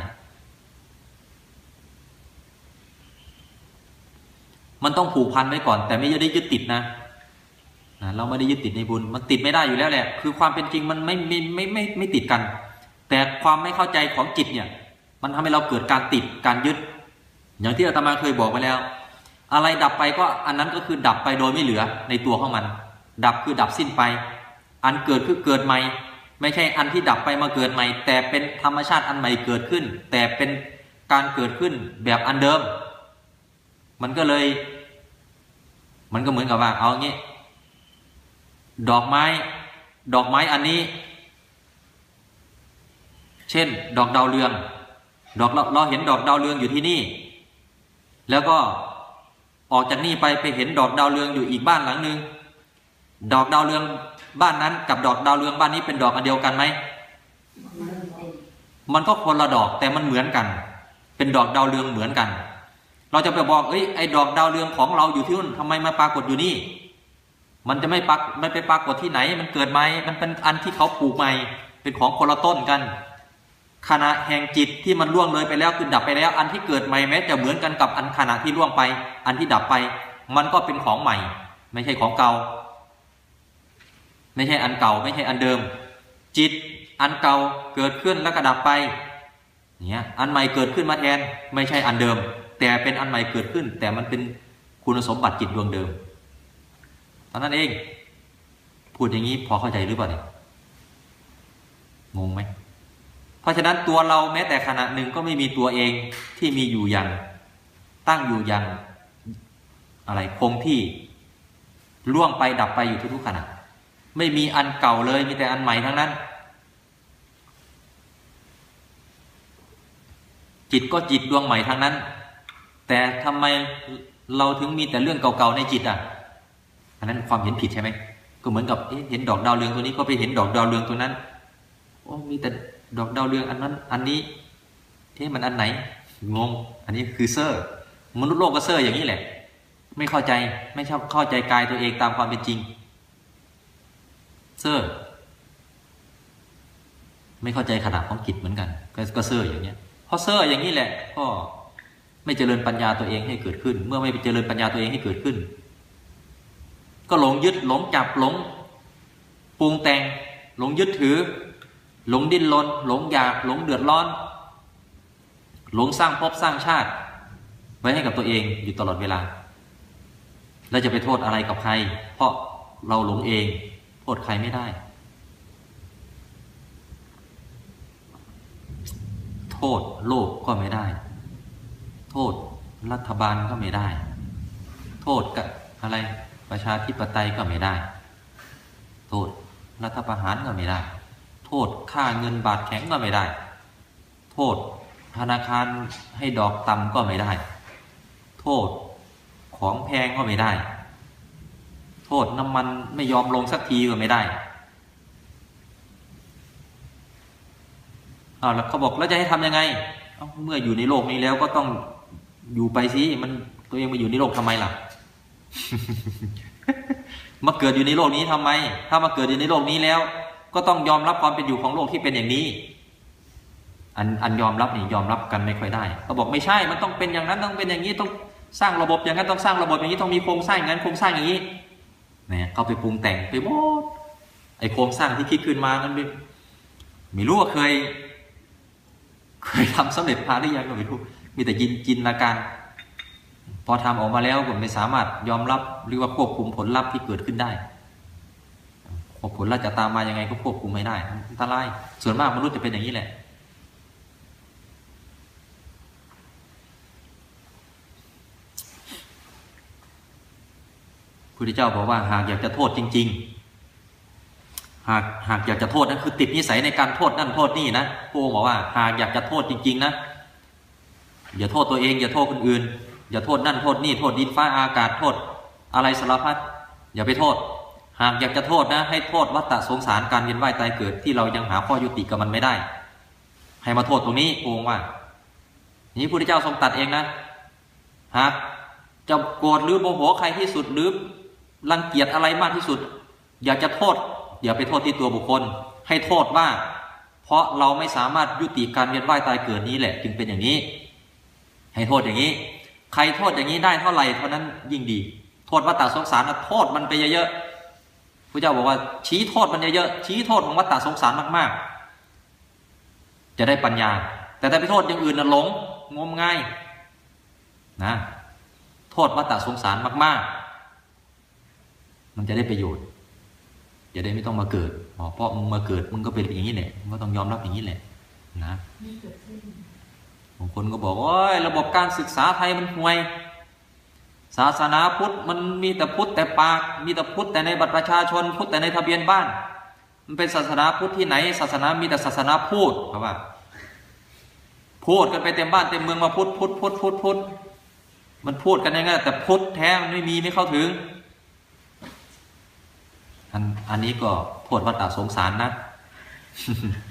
มันต้องผูกพันไว้ก่อน แต่ไม่ได้ยึดติดนะนะเราไม่ได้ยึดติดในบุญ มันติดไม่ได้อยู่แล้วแหละ คือความเป็นจริงมันไม่ไม่ไม่ไม่ไม่ติดกัน แต่ความไม่เข้าใจของจิตเนี่ย มันทำให้เราเกิดการติดการยึด อย่างที่อาตมาเคยบอกไปแล้ว อะไรดับไปก็อันนั้นก็คือดับไปโดยไม่เหลือในตัวของมัน ดับคือดับสิ้นไป อันเกิดคือเกิดใหม่ ไม่ใช่อันที่ดับไปมาเกิดใหม่ แต่เป็นธรรมชาติอันใหม่เกิดขึ้น แต่เป็นการเกิดขึ้นแบบอันเดิม มันก็เลย มันก็เหมือนกับว่าเอางี้ ดอกไม้ ดอกไม้อันนี้ เช่น ดอกดาวเรือง ดอกเราเราเห็นดอกดาวเรืองอยู่ที่นี่ แล้วก็ออกจากนี่ไปไปเห็นดอกดาวเรืองอยู่อีกบ้านหลังหนึ่งดอกดาวเรืองบ้านนั้นกับดอกดาวเรืองบ้านนี้เป็นดอกอันเดียวกันไหม มันก็คนละดอกแต่มันเหมือนกัน เป็นดอกดาวเรืองเหมือนกัน เราจะไปบอกเอ้ยไอ้ดอกดาวเรืองของเราอยู่ที่นู่นทำไมมาปรากฏอยู่นี่ มันจะไม่ปักไม่ไปปรากฏที่ไหน มันเกิดไหมมันเป็นอันที่เขาปลูกใหม่ เป็นของคนละต้นกัน ขณะแห่งจิตที่มันล่วงเลยไปแล้วคือดับไปแล้ว อันที่เกิดใหม่แม้จะเหมือนกันกับอันขณะที่ล่วงไป อันที่ดับไป มันก็เป็นของใหม่ ไม่ใช่ของเก่า ไม่ใช่อันเก่า ไม่ใช่อันเดิม จิตอันเก่าเกิดขึ้นแล้วก็ดับไปเนี่ยอันใหม่เกิดขึ้นมาแทน ไม่ใช่อันเดิม แต่เป็นอันใหม่เกิดขึ้น แต่มันเป็นคุณสมบัติจิตดวงเดิมตอนนั้นเอง พูดอย่างนี้พอเข้าใจหรือเปล่าเนี่ยงงไหม เพราะฉะนั้นตัวเราแม้แต่ขณะหนึ่งก็ไม่มีตัวเองที่มีอยู่อย่าง ตั้งอยู่อย่างอะไรคงที่ล่วงไปดับไปอยู่ทุกๆขณะ ไม่มีอันเก่าเลยมีแต่อันใหม่ทั้งนั้น จิตก็จิตดวงใหม่ทั้งนั้น แต่ทำไมเราถึงมีแต่เรื่องเก่าๆในจิตอะอันนั้นความเห็นผิดใช่ไหมก็เหมือนกับเอ๊ะเห็นดอกดาวเรืองตัวนี้ก็ไปเห็นดอกดาวเรืองตัวนั้นโอ้มีแต่ ดอกดาวเรืองอันนั้น อันนี้เอ๊ะมันอันไหนงง อันนี้คือเซ่อ มนุษย์โลกก็เซ่ออย่างนี้แหละ ไม่เข้าใจไม่ชอบเข้าใจกายตัวเองตามความเป็นจริง เซ่อ ไม่เข้าใจขนาดของจิตเหมือนกัน ก็เซอร์อย่างเนี้ยเพราะเซอร์อย่างนี้แหละ ก็ไม่เจริญปัญญาตัวเองให้เกิดขึ้น เมื่อไม่เจริญปัญญาตัวเองให้เกิดขึ้น ก็หลงยึดหลงจับหลงปรุงแต่งหลงยึดถือ หลงดิ้นรนหลงอยากหลงเดือดร้อน หลงสร้างภพสร้างชาติ ไว้ให้กับตัวเองอยู่ตลอดเวลา แล้วจะไปโทษอะไรกับใคร เพราะเราหลงเอง โทษใครไม่ได้ โทษโลกก็ไม่ได้ โทษรัฐบาลก็ไม่ได้ โทษกับอะไรประชาธิปไตยก็ไม่ได้ โทษรัฐประหารก็ไม่ได้ ษค่าเงินบาทแข็งก็ไม่ได้ โทษธนาคารให้ดอกต่ำก็ไม่ได้ โทษของแพงก็ไม่ได้ โทษน้ำมันไม่ยอมลงสักทีก็ไม่ได้อ้าวแล้วเขาบอกแล้วจะให้ทำยังไงเเมื่ออยู่ในโลกนี้แล้วก็ต้องอยู่ไปสิมันตัวเองมาอยู่ในโลกทำไมล่ะมาเกิดอยู่ในโลกนี้ทำไม ถ้ามาเกิดอยู่ในโลกนี้แล้ว ก็ต้องยอมรับความเป็นอยู่ของโลกที่เป็นอย่างนี้ อันอันยอมรับนี่ยอมรับกันไม่ค่อยได้เขาบอกไม่ใช่ มันต้องเป็นอย่างนั้นต้องเป็นอย่างนี้ต้องสร้างระบบอย่างนั้นต้องสร้างระบบอย่างนี้ต้องมีโครงสร้างอย่างนั้นโครงสร้างอย่างนี้เนี่ยเขาไปปรุงแต่งไปหมดไอโครงสร้างที่คิดขึ้นมานั้นไม่ไม่รู้ว่าเคย เคยทำสำเร็จมาหรือยังก็ไม่รู้ มีแต่จินจินตนาการพอทำออกมาแล้วก็ไม่สามารถยอมรับหรือว่าควบคุมผลลัพธ์ที่เกิดขึ้นได้ ผลลัพธ์จะตามมายังไงก็ควบคุมไม่ได้อันตรายส่วนมากมนุษย์จะเป็นอย่างนี้แหละ พุทธเจ้าบอกว่าหากอยากจะโทษจริง ๆ หากหากอยากจะโทษนั่นคือติดนิสัยในการโทษนั่นโทษนี่นะพระองค์บอกว่า หากอยากจะโทษจริง ๆ นะอย่าโทษตัวเองอย่าโทษคนอื่น อย่าโทษนั่นโทษนี่โทษดินฟ้าอากาศโทษ อะไรสารพัดอย่าไปโทษ หากอยากจะโทษนะ ให้โทษวัฏฏะสงสารการเวียนว่ายตายเกิดที่เรายังหาข้อยุติกับมันไม่ได้ ให้มาโทษตรงนี้พระองค์ว่า นี้พระพุทธเจ้าทรงตัดเองนะหากจะโกรธหรือโมโหใครที่สุดหรือรังเกียจอะไรมากที่สุด อยากจะโทษอย่าไปโทษที่ตัวบุคคล ให้โทษว่า เพราะเราไม่สามารถยุติการเวียนว่ายตายเกิดนี้แหละ จึงเป็นอย่างนี้ ให้โทษอย่างนี้ ใครโทษอย่างนี้ได้เท่าไหร่เท่านั้นยิ่งดี โทษวัฏฏะสงสารนะโทษมันไปเยอะๆ พระเจ้าบอกว่าชี้โทษมันเยอะๆชี้โทษของวัฏฏะสงสารมากๆ จะได้ปัญญา แต่ถ้าไปโทษอย่างอื่นน่ะหลงงมงายนะโทษวัฏฏะสงสารมาก ๆ มันจะได้ประโยชน์จะได้ไม่ต้องมาเกิดอ๋อเพราะมึงมาเกิดมึงก็เป็นอย่างนี้แหละมึงก็ต้องยอมรับอย่างนี้แหละนะไม่เกิดขึ้นบางคนก็บอกว่าโอ้ยระบบการศึกษาไทยมันห่วย ศาสนาพุทธมันมีแต่พุทธแต่ปาก มีแต่พุทธแต่ในบัตรประชาชน พุทธแต่ในทะเบียนบ้าน มันเป็นศาสนาพุทธที่ไหน ศาสนามีแต่ศาสนาพูดครับว่าพูดกันไปเต็มบ้านเต็มเมืองมาพุทธพุทธพุทธพุทธพุทธมันพูดกันยังไงแต่พุทธแท้ไม่มีไม่เข้าถึง อันอันนี้ก็โทษวัฏฏะสงสารนะ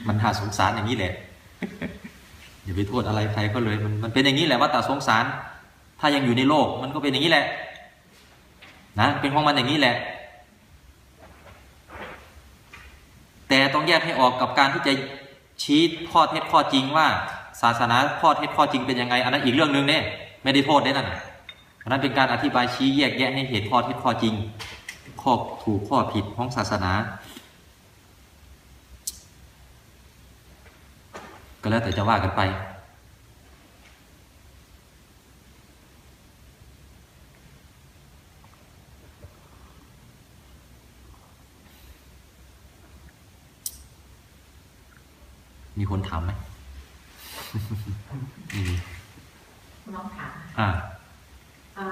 มันหาสงสารอย่างนี้แหละอย่าไปโทษอะไรใครก็เลย มันมันเป็นอย่างนี้แหละว่าตาสงสาร ถ้ายังอยู่ในโลก มันก็เป็นอย่างนี้แหละ นะ เป็นของมันอย่างนี้แหละ แต่ต้องแยกให้ออกกับการที่จะชี้ข้อเท็จข้อจริงว่า ศาสนาข้อเท็จข้อจริงเป็นยังไง อันนั้นอีกเรื่องหนึ่งเนี่ยไม่ได้โทษได้นั่นอันนั้นเป็นการอธิบายชี้แยกแยะให้เห็นข้อเท็จข้อจริง ข้อถูกข้อผิดของศาสนา ก็แล้วแต่จะว่ากันไป มีคนถามไหมมีน้องถามอ่าอ่า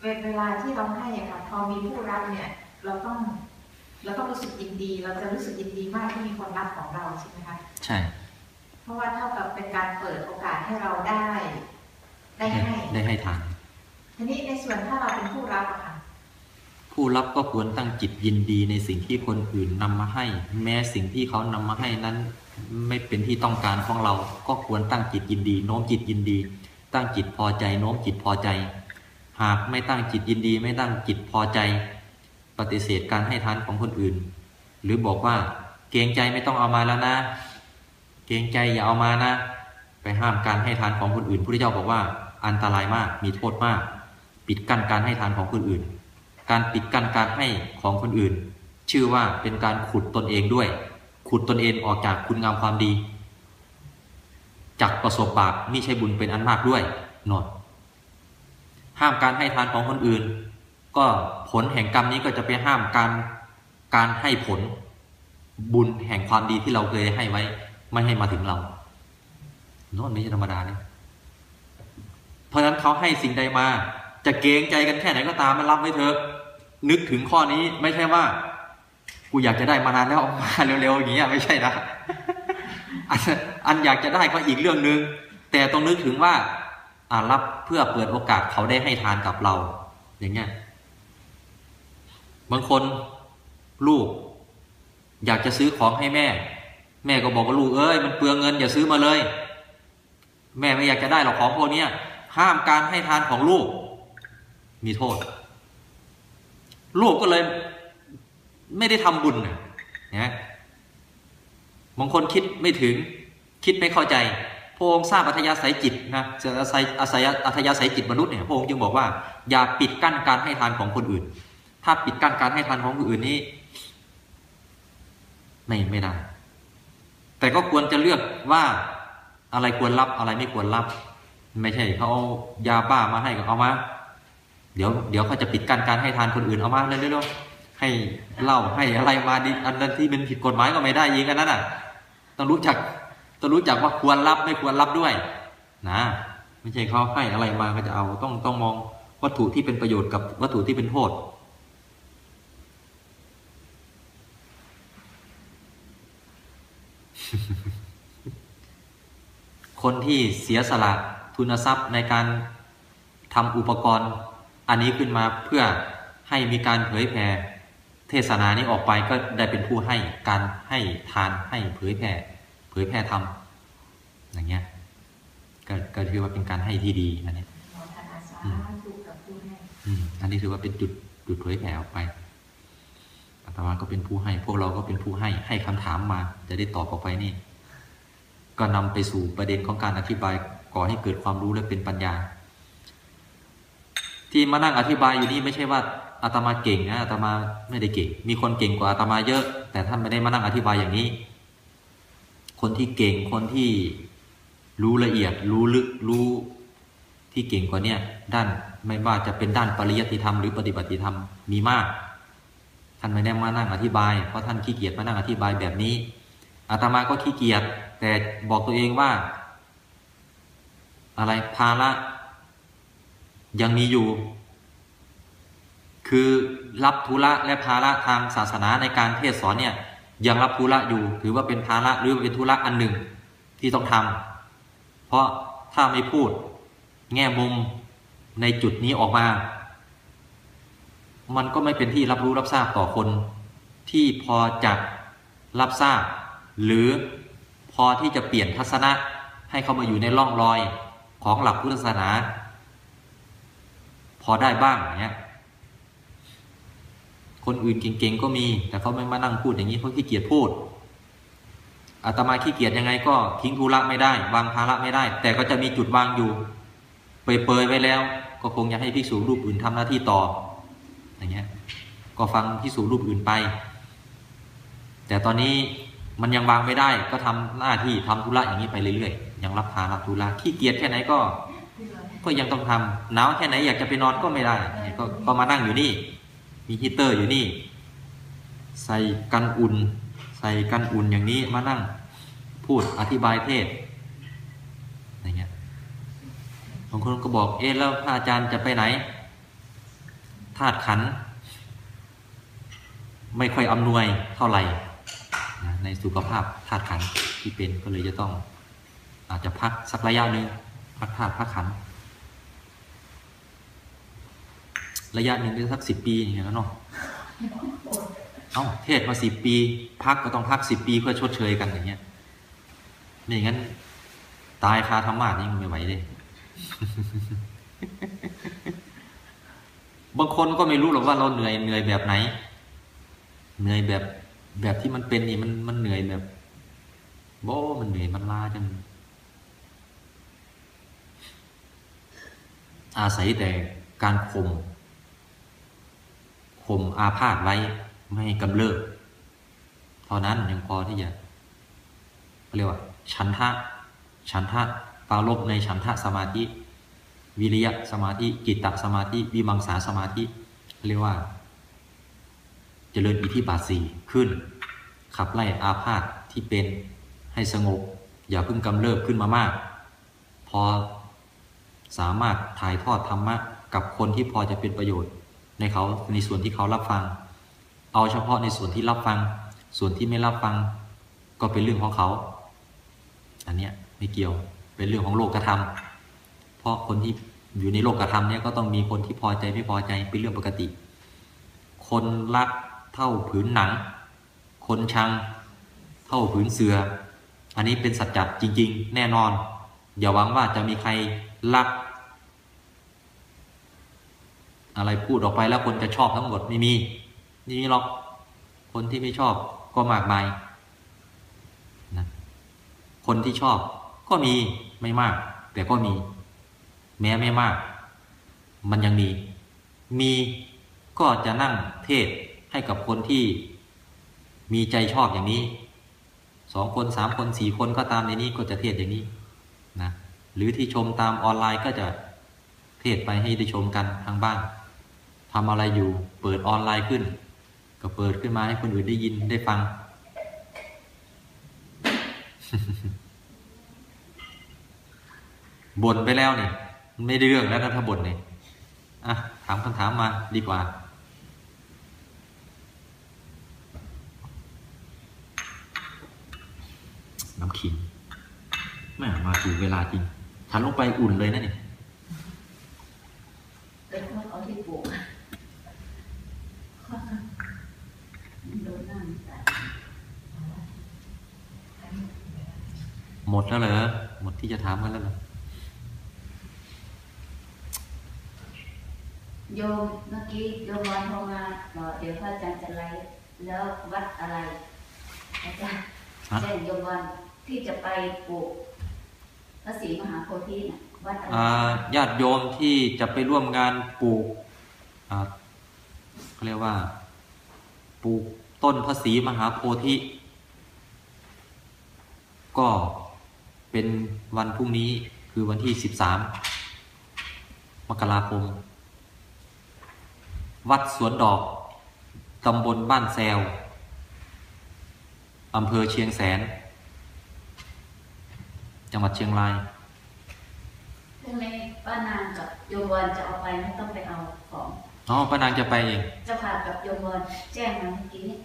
เวเวลาที่เราให้อะค่ะพอมีผู้รับเนี่ย เราต้องเราต้องรู้สึกยินดี เราจะรู้สึกยินดีมากที่มีคนรับของเราใช่ไหมคะใช่ เพราะว่าเท่ากับเป็นการเปิดโอกาสให้เราได้ ได้ให้ได้ให้ทานทีนี้ในส่วนถ้าเราเป็นผู้รับอะค่ะผู้รับก็ควรตั้งจิตยินดีในสิ่งที่คนอื่นนำมาให้ แม้สิ่งที่เขานำมาให้นั้น ไม่เป็นที่ต้องการของเรา ก็ควรตั้งจิตยินดี โน้มจิตยินดี ตั้งจิตพอใจ โน้มจิตพอใจ หากไม่ตั้งจิตยินดี ไม่ตั้งจิตพอใจ ปฏิเสธการให้ทานของคนอื่น หรือบอกว่าเกรงใจไม่ต้องเอามาแล้วนะ เกรงใจอย่าเอามานะ ไปห้ามการให้ทานของคนอื่นพระเจ้าบอกว่า อันตรายมากมีโทษมาก ปิดกั้นการให้ทานของคนอื่น การปิดกั้นการให้ของคนอื่น ชื่อว่าเป็นการขุดตนเองด้วย ขุดตนเองออกจากคุณงามความดี จากประสบบาปมิใช่บุญเป็นอันมากด้วยนอนห้ามการให้ทานของคนอื่น ก็ผลแห่งกรรมนี้ก็จะไปห้ามการการให้ผลบุญแห่งความดีที่เราเคยให้ไว้ ไม่ให้มาถึงเราโน่นไม่ใช่ธรรมดาเนี่ยเพราะฉะนั้นเขาให้สิ่งใดมา จะเกรงใจกันแค่ไหนก็ตามมันรับไว้เถอะนึกถึงข้อนี้ไม่ใช่ว่า กูอยากจะได้มานานแล้วเอามาเร็วๆอย่างเงี้ยไม่ใช่นะอันอยากจะได้ก็อีกเรื่องหนึ่งแต่ต้องนึกถึงว่าอ่ารับเพื่อเปิดโอกาสเขาได้ให้ทานกับเรา อย่างเงี้ยบางคนลูก อยากจะซื้อของให้แม่ แม่ก็บอกว่าลูกเอ้ยมันเปลืองเงินอย่าซื้อมาเลย แม่ไม่อยากจะได้หรอกของพวกนี้ห้ามการให้ทานของลูก มีโทษ ลูกก็เลย ไม่ได้ทำบุญนะนะบางคนคิดไม่ถึง คิดไม่เข้าใจพระองค์ทราบอัธยาศัยจิตนะจะอาศัยอาศัยอัธยาศัยจิตมนุษย์เนี่ยพระองค์จึงบอกว่า อย่าปิดกั้นการให้ทานของคนอื่น ถ้าปิดกั้นการให้ทานของคนอื่นนี้ไม่ไม่ได้ แต่ก็ควรจะเลือกว่าอะไรควรรับอะไรไม่ควรรับ ไม่ใช่เขาเอายาบ้ามาให้ก็เอามา เดี๋ยวเดี๋ยวเขาจะปิดกั้นการให้ทานคนอื่นเอามาเร็วๆ ให้เหล้าให้อะไรมาดิอันนั้นที่เป็นผิดกฎหมายก็ไม่ได้ยิงกันนั่นน่ะต้องรู้จักต้องรู้จักว่าควรรับไม่ควรรับด้วย นะไม่ใช่เขาให้อะไรมาก็จะเอาต้องต้องมองวัตถุที่เป็นประโยชน์กับวัตถุที่เป็นโทษคนที่เสียสละทุนทรัพย์ในการทำอุปกรณ์ อันนี้ขึ้นมาเพื่อให้มีการเผยแผ่ เทศนานี้ออกไปก็ได้เป็นผู้ให้การให้ทานให้เผยแผ่เผยแผ่ธรรมอย่างเงี้ยก็ก็ถือว่าเป็นการให้ที่ดีอันนี้โมทนาสาธุกับผู้ให้อืมอันนี้ถือว่าเป็นจุดจุดเผยแผ่ออกไปอาตมาก็เป็นผู้ให้ พวกเราก็เป็นผู้ให้ให้คำถามมา จะได้ตอบออกไปนี่ ก็นำไปสู่ประเด็นของการอธิบายก่อให้เกิดความรู้และเป็นปัญญา ที่มานั่งอธิบายอยู่นี่ไม่ใช่ว่า อาตมาเก่งนะอาตมาไม่ได้เก่ง มีคนเก่งกว่าอาตมาเยอะ แต่ท่านไม่ได้มานั่งอธิบายอย่างนี้ คนที่เก่งคนที่รู้ละเอียด รู้ลึกรู้ที่เก่งกว่าเนี่ยด้านไม่ว่าจะเป็นด้านปริยัติธรรมหรือปฏิบัติธรรมมีมาก ท่านไม่ได้มานั่งอธิบาย เพราะท่านขี้เกียจมานั่งอธิบายแบบนี้อาตมาก็ขี้เกียจแต่บอกตัวเองว่า อะไรภาระยังมีอยู่ คือรับธุระและภาระทางศาสนาในการเทศสอนเนี่ยยังรับธุระอยู่ ถือว่าเป็นภาระหรือเป็นธุระอันหนึ่งที่ต้องทำเพราะถ้าไม่พูดแง่มุมในจุดนี้ออกมา มันก็ไม่เป็นที่รับรู้รับทราบต่อคน ที่พอจะรับทราบ หรือพอที่จะเปลี่ยนทัศนะให้เข้ามาอยู่ในร่องรอยของหลักพุทธศาสนา พอได้บ้างอย่างเงี้ย คนอื่นเก่งๆก็มี แต่เขาไม่มานั่งพูดอย่างนี้เพราขี้เกียจพูดอาตมาขี้เกียจยังไงก็ทิ้งธุระไม่ได้ วางภาระไม่ได้ แต่ก็จะมีจุดวางอยู่เปรยๆไว้แล้ว ก็คงอยากให้ภิกษุรูปอื่นทำหน้าที่ต่ออย่างเงี้ยก็ฟังภิกษุรูปอื่นไป แต่ตอนนี้มันยังวางไม่ได้ ก็ทำหน้าที่ทำธุระอย่างนี้ไปเรื่อยๆยังรับภาระธุระขี้เกียจแค่ไหนก็ ก็ยังต้องทำหนาวแค่ไหนอยากจะไปนอนก็ไม่ได้ก็ก็มานั่งอยู่นี่ มีฮีเตอร์อยู่นี่ ใส่กันอุ่น ใส่กันอุ่นอย่างนี้มานั่งพูดอธิบายเทศอะไรเงี้ยบางคนก็บอกเอ๊ะแล้วพระอาจารย์จะไปไหนธาตุขัน ไม่ค่อยอำนวยเท่าไหร่ในสุขภาพธาตุขันที่เป็นก็เลยจะต้องอาจจะพักสักระยะหนึ่งพักธาตุพักขันธ ระยะหนึ่งก็สักสิบปีอย่างเงี้ยแล้วเนาะเอ้าเทศมาสิบปี พักก็ต้องพักสิบปีเพื่อชดเชยกันอย่างเงี้ยไม่อย่างนั้น ตายคาธรรมะนี่มันไม่ไหวเลยบางคนก็ไม่รู้หรอกว่าเราเหนื่อยเหนื่อยแบบไหน เหนื่อยแบบแบบที่มันเป็นนี่มันมันเหนื่อยแบบโบ้มันเหนื่อยมันล้าจนอาศัยแต่การข่ม ข่มอาพาธไว้ไม่ให้กำเริบเท่านั้นยังพอที่จะเรียกว่าฉันทะฉันทะปารบในฉันทะสมาธิ วิริยะสมาธิกิตตสมาธิวิมังสาสมาธิเรียกว่าเจริญอิทธิบาทสี่ขึ้น ขับไล่อาพาธที่เป็นให้สงบ อย่าเพิ่งกำเริบขึ้นมามาก พอสามารถถ่ายทอดธรรมะกับคนที่พอจะเป็นประโยชน์ ในเขาในส่วนที่เขารับฟัง เอาเฉพาะในส่วนที่รับฟัง ส่วนที่ไม่รับฟัง ก็เป็นเรื่องของเขา อันเนี้ยไม่เกี่ยวเป็นเรื่องของโลกธรรมเพราะคนที่อยู่ในโลกธรรมเนี่ยก็ต้องมีคนที่พอใจไม่พอใจเป็นเรื่องปกติ คนรักเท่าผืนหนัง คนชังเท่าผืนเสือ อันนี้เป็นสัจจะจริง ๆ แน่นอน อย่าหวังว่าจะมีใครรัก อะไรพูดออกไปแล้วคนจะชอบทั้งหมดไม่มีไม่มีหรอกคนที่ไม่ชอบก็มากมายนะคนที่ชอบก็มีไม่มาก แต่ก็มี แม้ไม่มาก มันยังมี มีก็จะนั่งเทศให้กับคนที่มีใจชอบอย่างนี้สองคนสามคนสี่คนก็ตามในนี้ก็จะเทศอย่างนี้นะหรือที่ชมตามออนไลน์ก็จะเทศไปให้ได้ชมกันทางบ้าน ทำอะไรอยู่ เปิดออนไลน์ขึ้น ก็เปิดขึ้นมาให้คนอื่นได้ยินได้ฟัง บ่นไปแล้วเนี่ยไม่ได้เรื่องแล้วนะถ้าบ่นเนี่ยอะถามคำถามมาดีกว่าน้ำขิงแม่มาถูกเวลาจริงฉันลงไปอุ่นเลยนะนี่เป็นคนเอาที่ปลูก หมดแล้วเหรอ หมดที่จะถามกันแล้วเหรอ โยมเมื่อกี้โยมวันโทรมาบอกเดี๋ยวพระอาจารย์จะไลฟ์แล้ววัดอะไรอาจารย์ฮะแจ้งโยมวันที่จะไปปลูกพระศรีมหาโพธิน่ะวัดอะไรอ่าญาติโยมที่จะไปร่วมงานปลูกอ่า เขาเรียกว่า ปลูกต้นพระศรีมหาโพธิ ก็เป็นวันพรุ่งนี้คือวันที่สิบสามกราคม วัดสวนดอก ตำบลบ้านแซวอำเภอเชียงแสน จังหวัดเชียงรายพรุ่งนี้ป้านางกับโยวันจะเอาไปไม่ต้องไปเอาของ อ๋อป้านางจะไปเองเจ้าค่ะกับโยมวันแจ้งมาเมื่อกี้นี้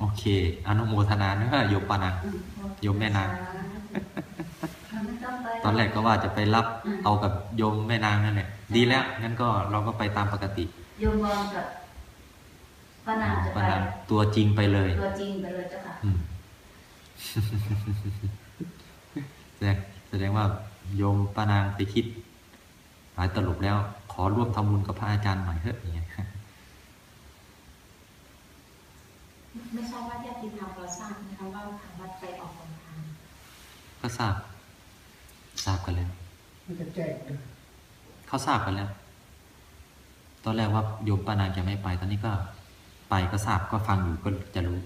โอเค อนุโมทนาเนอะโยมป้านางอืมโยมแม่นางไม่ต้องไปตอนแรกก็ว่าจะไปรับอืมเอากับโยมแม่นางนั่นแหละดีแล้วงั้นก็เราก็ไปตามปกติโยมวันกับป้านางจะป้าไปนางตัวจริงไปเลย ตัวจริงไปเลยเจ้าค่ะอืมแสดงแสดงว่าโยมป้านางไปคิดหลายตลบแล้ว ขอร่วมทำบุญกับพระอาจารย์หน่อยเถอะอย่างเงี้ย ไม่ ทราบว่าญาติธรรมเราทราบนะคะว่าทางวัดไปออกโรงทานก็ทราบ ทราบกันแล้วมันจะแจ้งด้วยเขาทราบกันแล้ว ตอนแรกว่าโยมป้านางจะไม่ไป ตอนนี้ก็ไปก็ทราบก็ฟังอยู่ก็จะรู้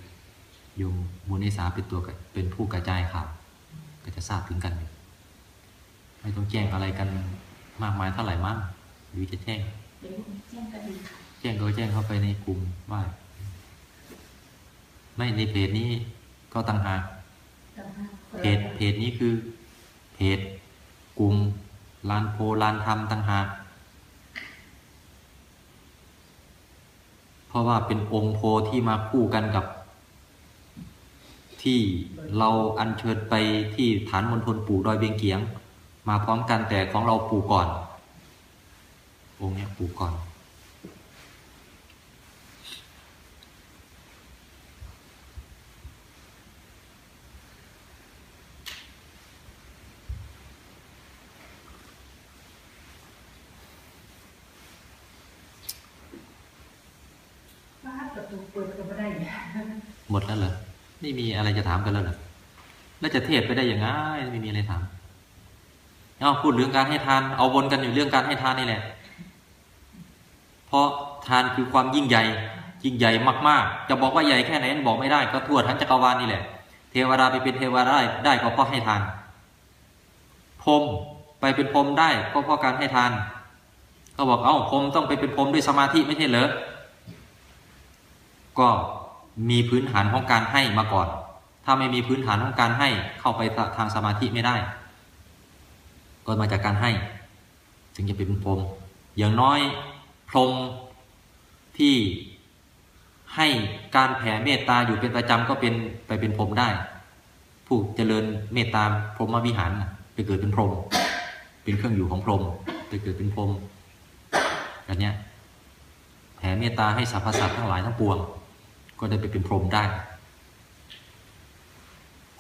โยมมูลนิสาเป็นตัวกระเป็นผู้กระจายข่าวก็จะทราบถึงกันอยู่ไม่ต้องแจ้งอะไรกันมากมายเท่าไหร่มั้งหรือจะแจ้งเป็นลูกแจ้งก็ดีค่ะแจ้งก็แจ้งเข้าไปในกลุ่มว่า ไม่ในเพจนี้ก็ต่างหากเพจเพจนี้คือ เพจกลุ่มลานโพลานธรรมต่างหากราะว่าเป็นองค์โพที่มาคู่กันกับ ที่เราอัญเชิญไปที่ฐานมณฑลปู่ดอยเบียงเกียง มาพร้อมกันแต่ของเราปู่ก่อน องค์เนี้ยปู่ก่อน ฟ้าประตูเปิดก็ไม่ได้เนี่ย หมดแล้วเหรอ ไม่มีอะไรจะถามกันแล้วหรอแล้วจะเทศไปได้ยังไงไม่มีอะไรถามเอาพูดเรื่องการให้ทาน เอาวนกันอยู่เรื่องการให้ทานนี่แหละ เพราะทานคือความยิ่งใหญ่ ยิ่งใหญ่มาก ๆ จะบอกว่าใหญ่แค่ไหนบอกไม่ได้ ก็ทั่วทั้งจักรวาลนี่แหละ เทวดาไปเป็นเทวดาได้ได้ก็เพราะให้ทาน พรมไปเป็นพรมได้ก็เพราะการให้ทาน ก็บอกเอ้าพรมต้องไปเป็นพรมด้วยสมาธิไม่ใช่เหรอ ก็ มีพื้นฐานของการให้มาก่อน ถ้าไม่มีพื้นฐานของการให้เข้าไปทางสมาธิไม่ได้ ก็มาจากการให้ ถึงจะเป็นพรหมอย่างน้อยพรหมที่ให้การแผ่เมตตาอยู่เป็นประจำก็เป็นไปเป็นพรหมได้ ผู้เจริญเมตตาพรหมวิหารไปเกิดเป็นพรหมเป็นเครื่องอยู่ของพรหมไปเกิดเป็นพรหมแบบนี้แผ่เมตตาให้สรรพสัตว์ทั้งหลายทั้งปวง ก็ได้ไปเป็นพรหมได้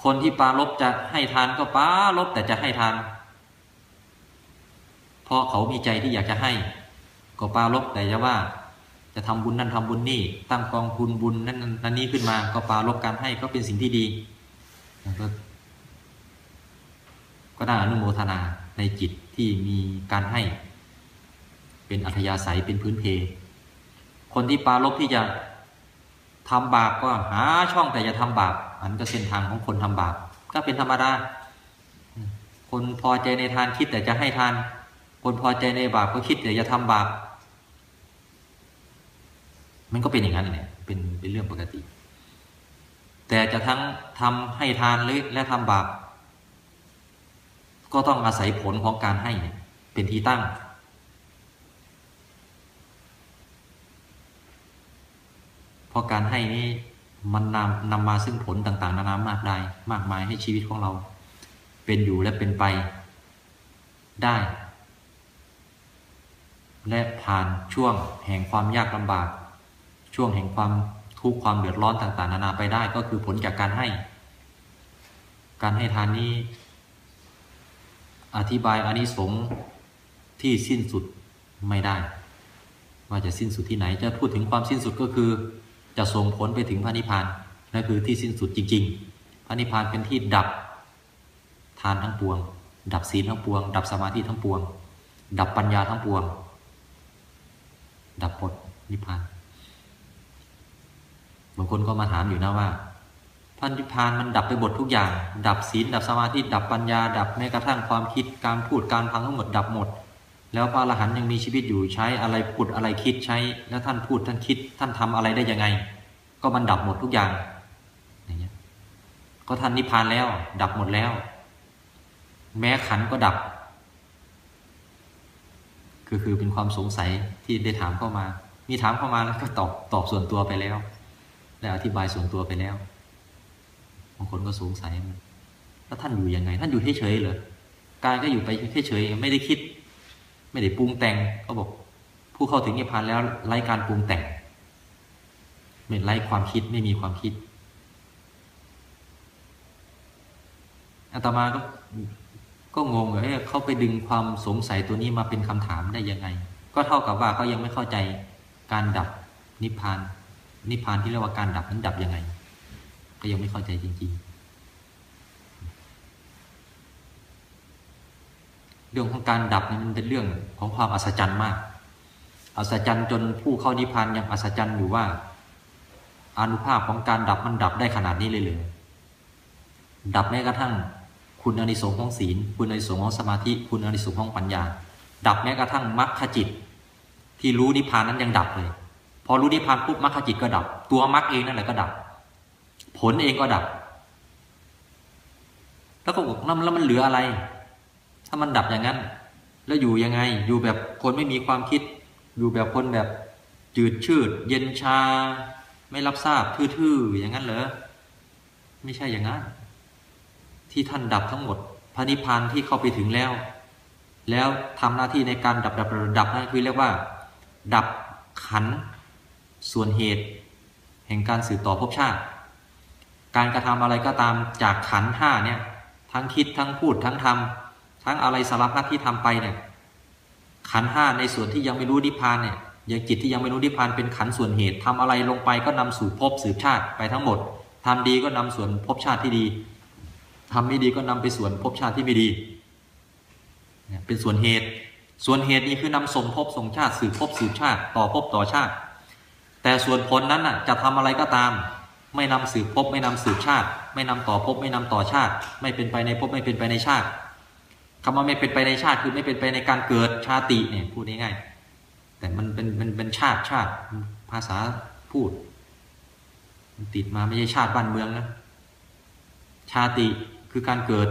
คนที่ปาลบจะให้ทานก็ปาลบแต่จะให้ทาน เพราะเขามีใจที่อยากจะให้ ก็ปาลบแต่จะว่าจะทำบุญนั่นทำบุญนี่ ตั้งกองทุนบุญนั่นนั่นนี้ขึ้นมาก็ปาลบการให้ก็เป็นสิ่งที่ดีก็ก็น่าอนุโมทนาในจิตที่มีการให้ เป็นอัธยาศัยเป็นพื้นเพ คนที่ปาลบที่จะ ทำบาปก็หาช่องแต่จะทำบาปอันก็เส้นทางของคนทำบาปก็เป็นธรรมดาคนพอใจในทานคิดแต่จะให้ทาน คนพอใจในบาปก็คิดแต่จะทำบาปมันก็เป็นอย่างนั้นแหละเป็นเป็นเรื่องปกติ แต่จะทั้งทำให้ทานหรือและทำบาปก็ต้องอาศัยผลของการให้เป็นที่ตั้ง เพราะการให้นี้มันนำนำมาซึ่งผลต่างๆ นานามากมายมากมายให้ชีวิตของเรา เป็นอยู่และเป็นไปได้ และผ่านช่วงแห่งความยากลำบาก ช่วงแห่งความทุกข์ความเดือดร้อนต่าง ๆ นานาไปได้ก็คือผลจากการให้ การให้ทานนี้ อธิบายอานิสงส์ที่สิ้นสุดไม่ได้ ว่าจะสิ้นสุดที่ไหนจะพูดถึงความสิ้นสุดก็คือ จะส่งผลไปถึงพระนิพพานนั่นคือที่สิ้นสุดจริง ๆ พระนิพพานเป็นที่ดับทานทั้งปวง ดับศีลทั้งปวง ดับสมาธิทั้งปวง ดับปัญญาทั้งปวง ดับหมดนิพพานบางคนก็มาถามอยู่นะว่าพระนิพพานมันดับไปหมดทุกอย่าง ดับศีลดับสมาธิดับปัญญา ดับแม้กระทั่งความคิดการพูดการฟังทั้งหมดดับหมด แล้วพระอรหันต์ยังมีชีวิตอยู่ใช้อะไรพูดอะไรคิดใช้ แล้วท่านพูดท่านคิด ท่านทำอะไรได้ยังไง ก็มันดับหมดทุกอย่างอย่างเงี้ยก็ท่านนิพพานแล้ว ดับหมดแล้ว แม้ขันก็ดับ คือคือเป็นความสงสัยที่ได้ถามเข้ามา มีถามเข้ามาแล้วก็ตอบตอบส่วนตัวไปแล้วและอธิบายส่วนตัวไปแล้วบางคนก็สงสัยมันแล้วท่านอยู่ยังไง ท่านอยู่เฉยๆเหรอกายก็อยู่ไปเฉยๆไม่ได้คิด ไม่ได้ปรุงแต่งก็บอก ผู้เข้าถึงนิพพานแล้วไร้การปรุงแต่งไม่ไร้ความคิดไม่มีความคิดอาตมาก็ก็งงเลยเขาไปดึงความสงสัยตัวนี้มาเป็นคำถามได้ยังไง ก็เท่ากับว่าเขายังไม่เข้าใจการดับนิพพาน นิพพานที่เรียกว่าการดับนั้นดับยังไง ก็ยังไม่เข้าใจจริง ๆ เรื่องของการดับนี่มันเป็นเรื่องของความอัศจรรย์มาก อัศจรรย์จนผู้เข้านิพพานยังอัศจรรย์อยู่ว่าอนุภาพของการดับมันดับได้ขนาดนี้เลยเลย ดับแม้กระทั่ง คุณอนิสงส์ของศีล คุณอนิสงส์ของสมาธิ คุณอนิสงส์ของปัญญา ดับแม้กระทั่งมรรคจิต ที่รู้นิพพานนั้นยังดับเลย พอรู้นิพพานปุ๊บมรรคจิตก็ดับ ตัวมรรคเองนั่นแหละก็ดับ ผลเองก็ดับ แล้วก็บอกแล้วมันเหลืออะไรามันดับอย่างนั้น แล้วอยู่ยังไง อยู่แบบคนไม่มีความคิด อยู่แบบคนแบบจืดชืด เย็นชา ไม่รับทราบทื่อๆอย่างนั้นเหรอไม่ใช่อย่างนั้น ที่ท่านดับทั้งหมด พระนิพพานที่เข้าไปถึงแล้ว แล้วทำหน้าที่ในการดับดับดับนั่นคือเรียกว่า ดับขัน ส่วนเหตุ แห่งการสืบต่อภพชาติ การกระทำอะไรก็ตามจากขันห้าเนี่ย ทั้งคิดทั้งพูดทั้งทำ ทั้งอะไรสารพัดที่ทำไปเนี่ยขันห้าในส่วนที่ยังไม่รู้นิพพานเนี่ยยังจิตที่ยังไม่รู้นิพพานเป็นขันส่วนเหตุทำอะไรลงไปก็นำสู่ภพสืบชาติไปทั้งหมดทำดีก็นำส่วนภพชาติที่ดีทำไม่ดีก็นำไปส่วนภพชาติที่ไม่ดีเป็นส่วนเหตุ ส่วนเหตุนี้คือนำส่งภพส่งชาติสืบภพสืบชาติ ต่อภพต่อชาติ แต่ส่วนผลนั้นน่ะจะทำอะไรก็ตาม ไม่นำสืบภพไม่นำสืบชาติ ไม่นำต่อภพไม่นำต่อชาติ ไม่เป็นไปในภพไม่เป็นไปในชาติ คำว่าไม่เป็นไปในชาติคือไม่เป็นไปในการเกิดชาติเนี่ยพูดง่ายๆแต่มันเป็นเป็นเป็นชาติชาติภาษาพูด มันติดมาไม่ใช่ชาติบ้านเมืองนะชาติคือการเกิด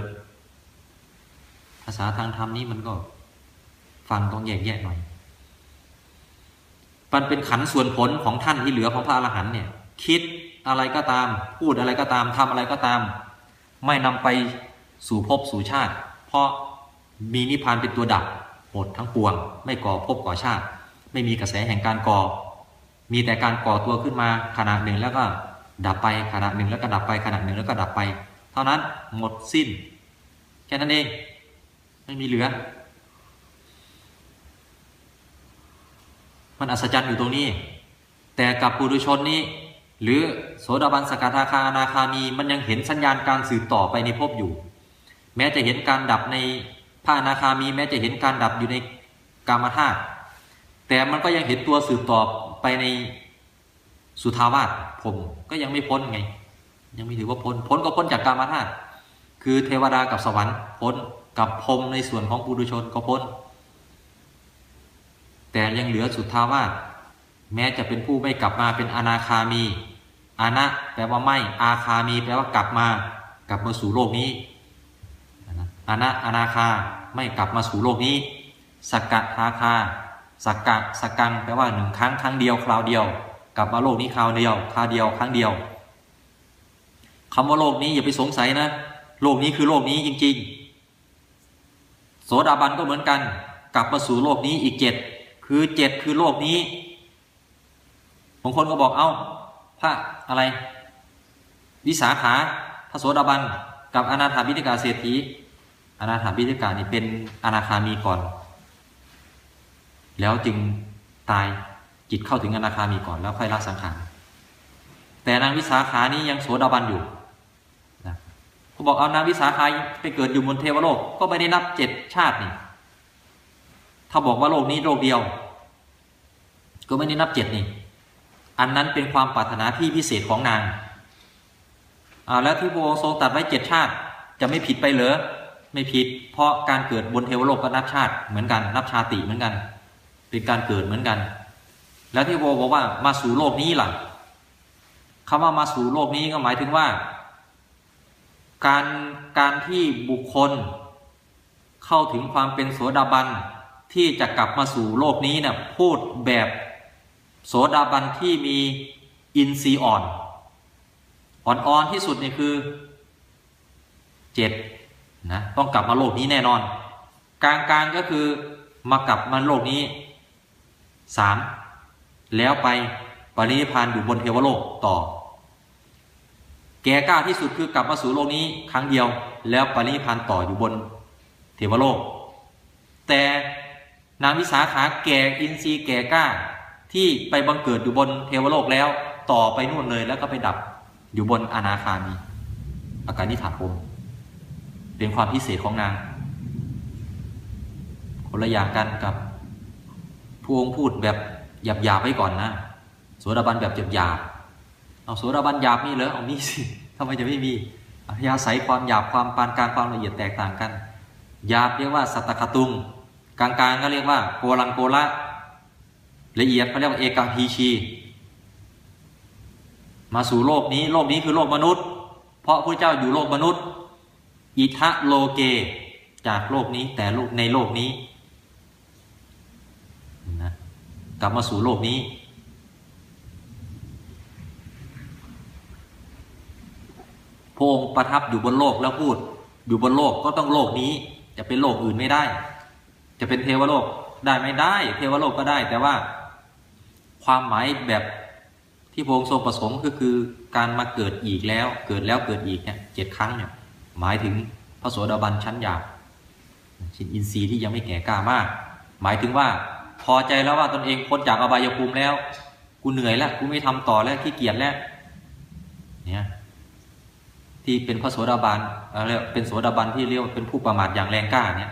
ภาษาทางธรรมนี้มันก็ฟังต้องแยกแยะหน่อยมันเป็นขันส่วนผลของท่านที่เหลือของพระอรหันต์เนี่ย คิดอะไรก็ตาม พูดอะไรก็ตามทำอะไรก็ตาม ไม่นำไปสู่ภพสู่ชาติ เพราะ มีนิพพานเป็นตัวดับหมดทั้งปวง ไม่ก่อภพก่อชาติ ไม่มีกระแสแห่งการก่อ มีแต่การก่อตัวขึ้นมาขณะหนึ่งแล้วก็ดับไปขณะหนึ่งแล้วก็ดับไปขณะหนึ่งแล้วก็ดับไป เท่านั้นหมดสิ้น แค่นั้นเอง ไม่มีเหลือ มันอัศจรรย์อยู่ตรงนี้ แต่กับปุถุชนนี้ หรือโสดาบันสกทาคานาคามีมันยังเห็นสัญญาณการสืบต่อไปในภพอยู่ แม้จะเห็นการดับใน พระอนาคามีแม้จะเห็นการดับอยู่ในกามธาตุแต่มันก็ยังเห็นตัวสืบต่อไปในสุทาวาสผมก็ยังไม่พ้นไง ยังไม่ถือว่าพ้นพ้นก็พ้นจากกามธาตุคือเทวดากับสวรรค์พ้นกับพรมในส่วนของปุถุชนก็พ้น แต่ยังเหลือสุทาวาสแม้จะเป็นผู้ไม่กลับมาเป็นอนาคามีอานะแปลว่าไม่อาคามี แปลว่ากลับมากลับมาสู่โลกนี้ อานะอนาคาไม่กลับมาสู่โลกนี้สักกะทาคาสักกะสักกังแปลว่าหนึ่งครั้งครั้งเดียวคราวเดียว กลับมาโลกนี้คราวเดียวคราวเดียวครั้งเดียวคำว่าโลกนี้อย่าไปสงสัยนะ โลกนี้คือโลกนี้จริง ๆ โสดาบันก็เหมือนกัน กลับมาสู่โลกนี้อีกเจ็ดคือเจ็ดคือโลกนี้บางคนก็บอกเอา้าพระอะไร วิสาขาพระโสดาบัน กับอนาถาบิณฑิกาเศรษฐี อนาถาบิณฑิกานี่เป็นอนาคามีก่อน แล้วจึงตายจิตเข้าถึงอนาคามีก่อนแล้วค่อยละสังขารแต่นางวิสาขานี้ยังโสดาบันอยู่นะเขาบอกเอานางวิสาขาไปเกิดอยู่บนเทวโลกก็ไม่ได้นับเจ็ดชาตินี่ถ้าบอกว่าโลกนี้โลกเดียว ก็ไม่ได้นับเจ็ดนี่อันนั้นเป็นความปรารถนาที่พิเศษของนางอ่าแล้วที่พระองค์ทรงตัดไว้เจ็ดชาติ จะไม่ผิดไปเหรอ ไม่ผิด เพราะการเกิดบนเทวโลกก็นับชาติเหมือนกัน นับชาติเหมือนกัน เป็นการเกิดเหมือนกัน แล้วที่พระบอกว่ามาสู่โลกนี้ล่ะคำว่ามาสู่โลกนี้ก็หมายถึงว่า การการที่บุคคล เข้าถึงความเป็นโสดาบันที่จะกลับมาสู่โลกนี้เนี่ยพูดแบบโสดาบันที่มีอินทรีย์อ่อน อ่อนๆที่สุดนี่คือเจ็ด นะต้องกลับมาโลกนี้แน่นอน กลางๆก็คือมากลับมาโลกนี้สามแล้วไปปรินิพานอยู่บนเทวโลกต่อ แก่กล้าที่สุดคือกลับมาสู่โลกนี้ครั้งเดียว แล้วปรินิพพานต่ออยู่บนเทวโลก แต่นางวิสาขาแก่อินทรีย์แก่กล้าที่ไปบังเกิดอยู่บนเทวโลกแล้วต่อไปนู่นเลยแล้วก็ไปดับอยู่บนอนาคามีอาการนิถาคม เป็นความพิเศษของนาง คนละอย่างกันกับพวงพูดแบบหยาบหยาบไว้ก่อนนะโสดาบันแบบหยาบหยาบเอาโสดาบันหยาบนี่เหรอเอานี่สิทำไมจะไม่มีอัธยาศัยความหยาบความปานกลางความละเอียดแตกต่างกันหยาบเรียกว่าสัตตคตุงกลางๆก็เรียกว่าโกลังโกละละเอียดเขาเรียกว่าเอกังพีชี มาสู่โลกนี้โลกนี้คือโลกมนุษย์ เพราะพระเจ้าอยู่โลกมนุษย์ อิทะโลเก จากโลกนี้แต่ในโลกนี้นะกลับมาสู่โลกนี้พงค์ประทับอยู่บนโลกแล้วพูด อยู่บนโลกก็ต้องโลกนี้ จะเป็นโลกอื่นไม่ได้ จะเป็นเทวโลกได้ไม่ได้ เทวโลกก็ได้ แต่ว่า ความหมายแบบที่พงค์ทรงประสงค์ก็คือการมาเกิดอีกแล้ว เกิดแล้วเกิดอีกเนี่ยเจ็ดครั้งเนี่ย หมายถึงพระโสดาบันชั้นหยาบชินอินทรีย์ที่ยังไม่แก่กล้ามาก หมายถึงว่าพอใจแล้วว่าตนเองพ้นจากอบายภูมิแล้ว กูเหนื่อยแล้วกูไม่ทำต่อแล้วขี้เกียจแล้วเนี่ยที่เป็นพระโสดาบันอ่อเรียกเป็นโสดาบันที่เรียกว่าเป็นผู้ประมาทอย่างแรงกล้าเนี่ย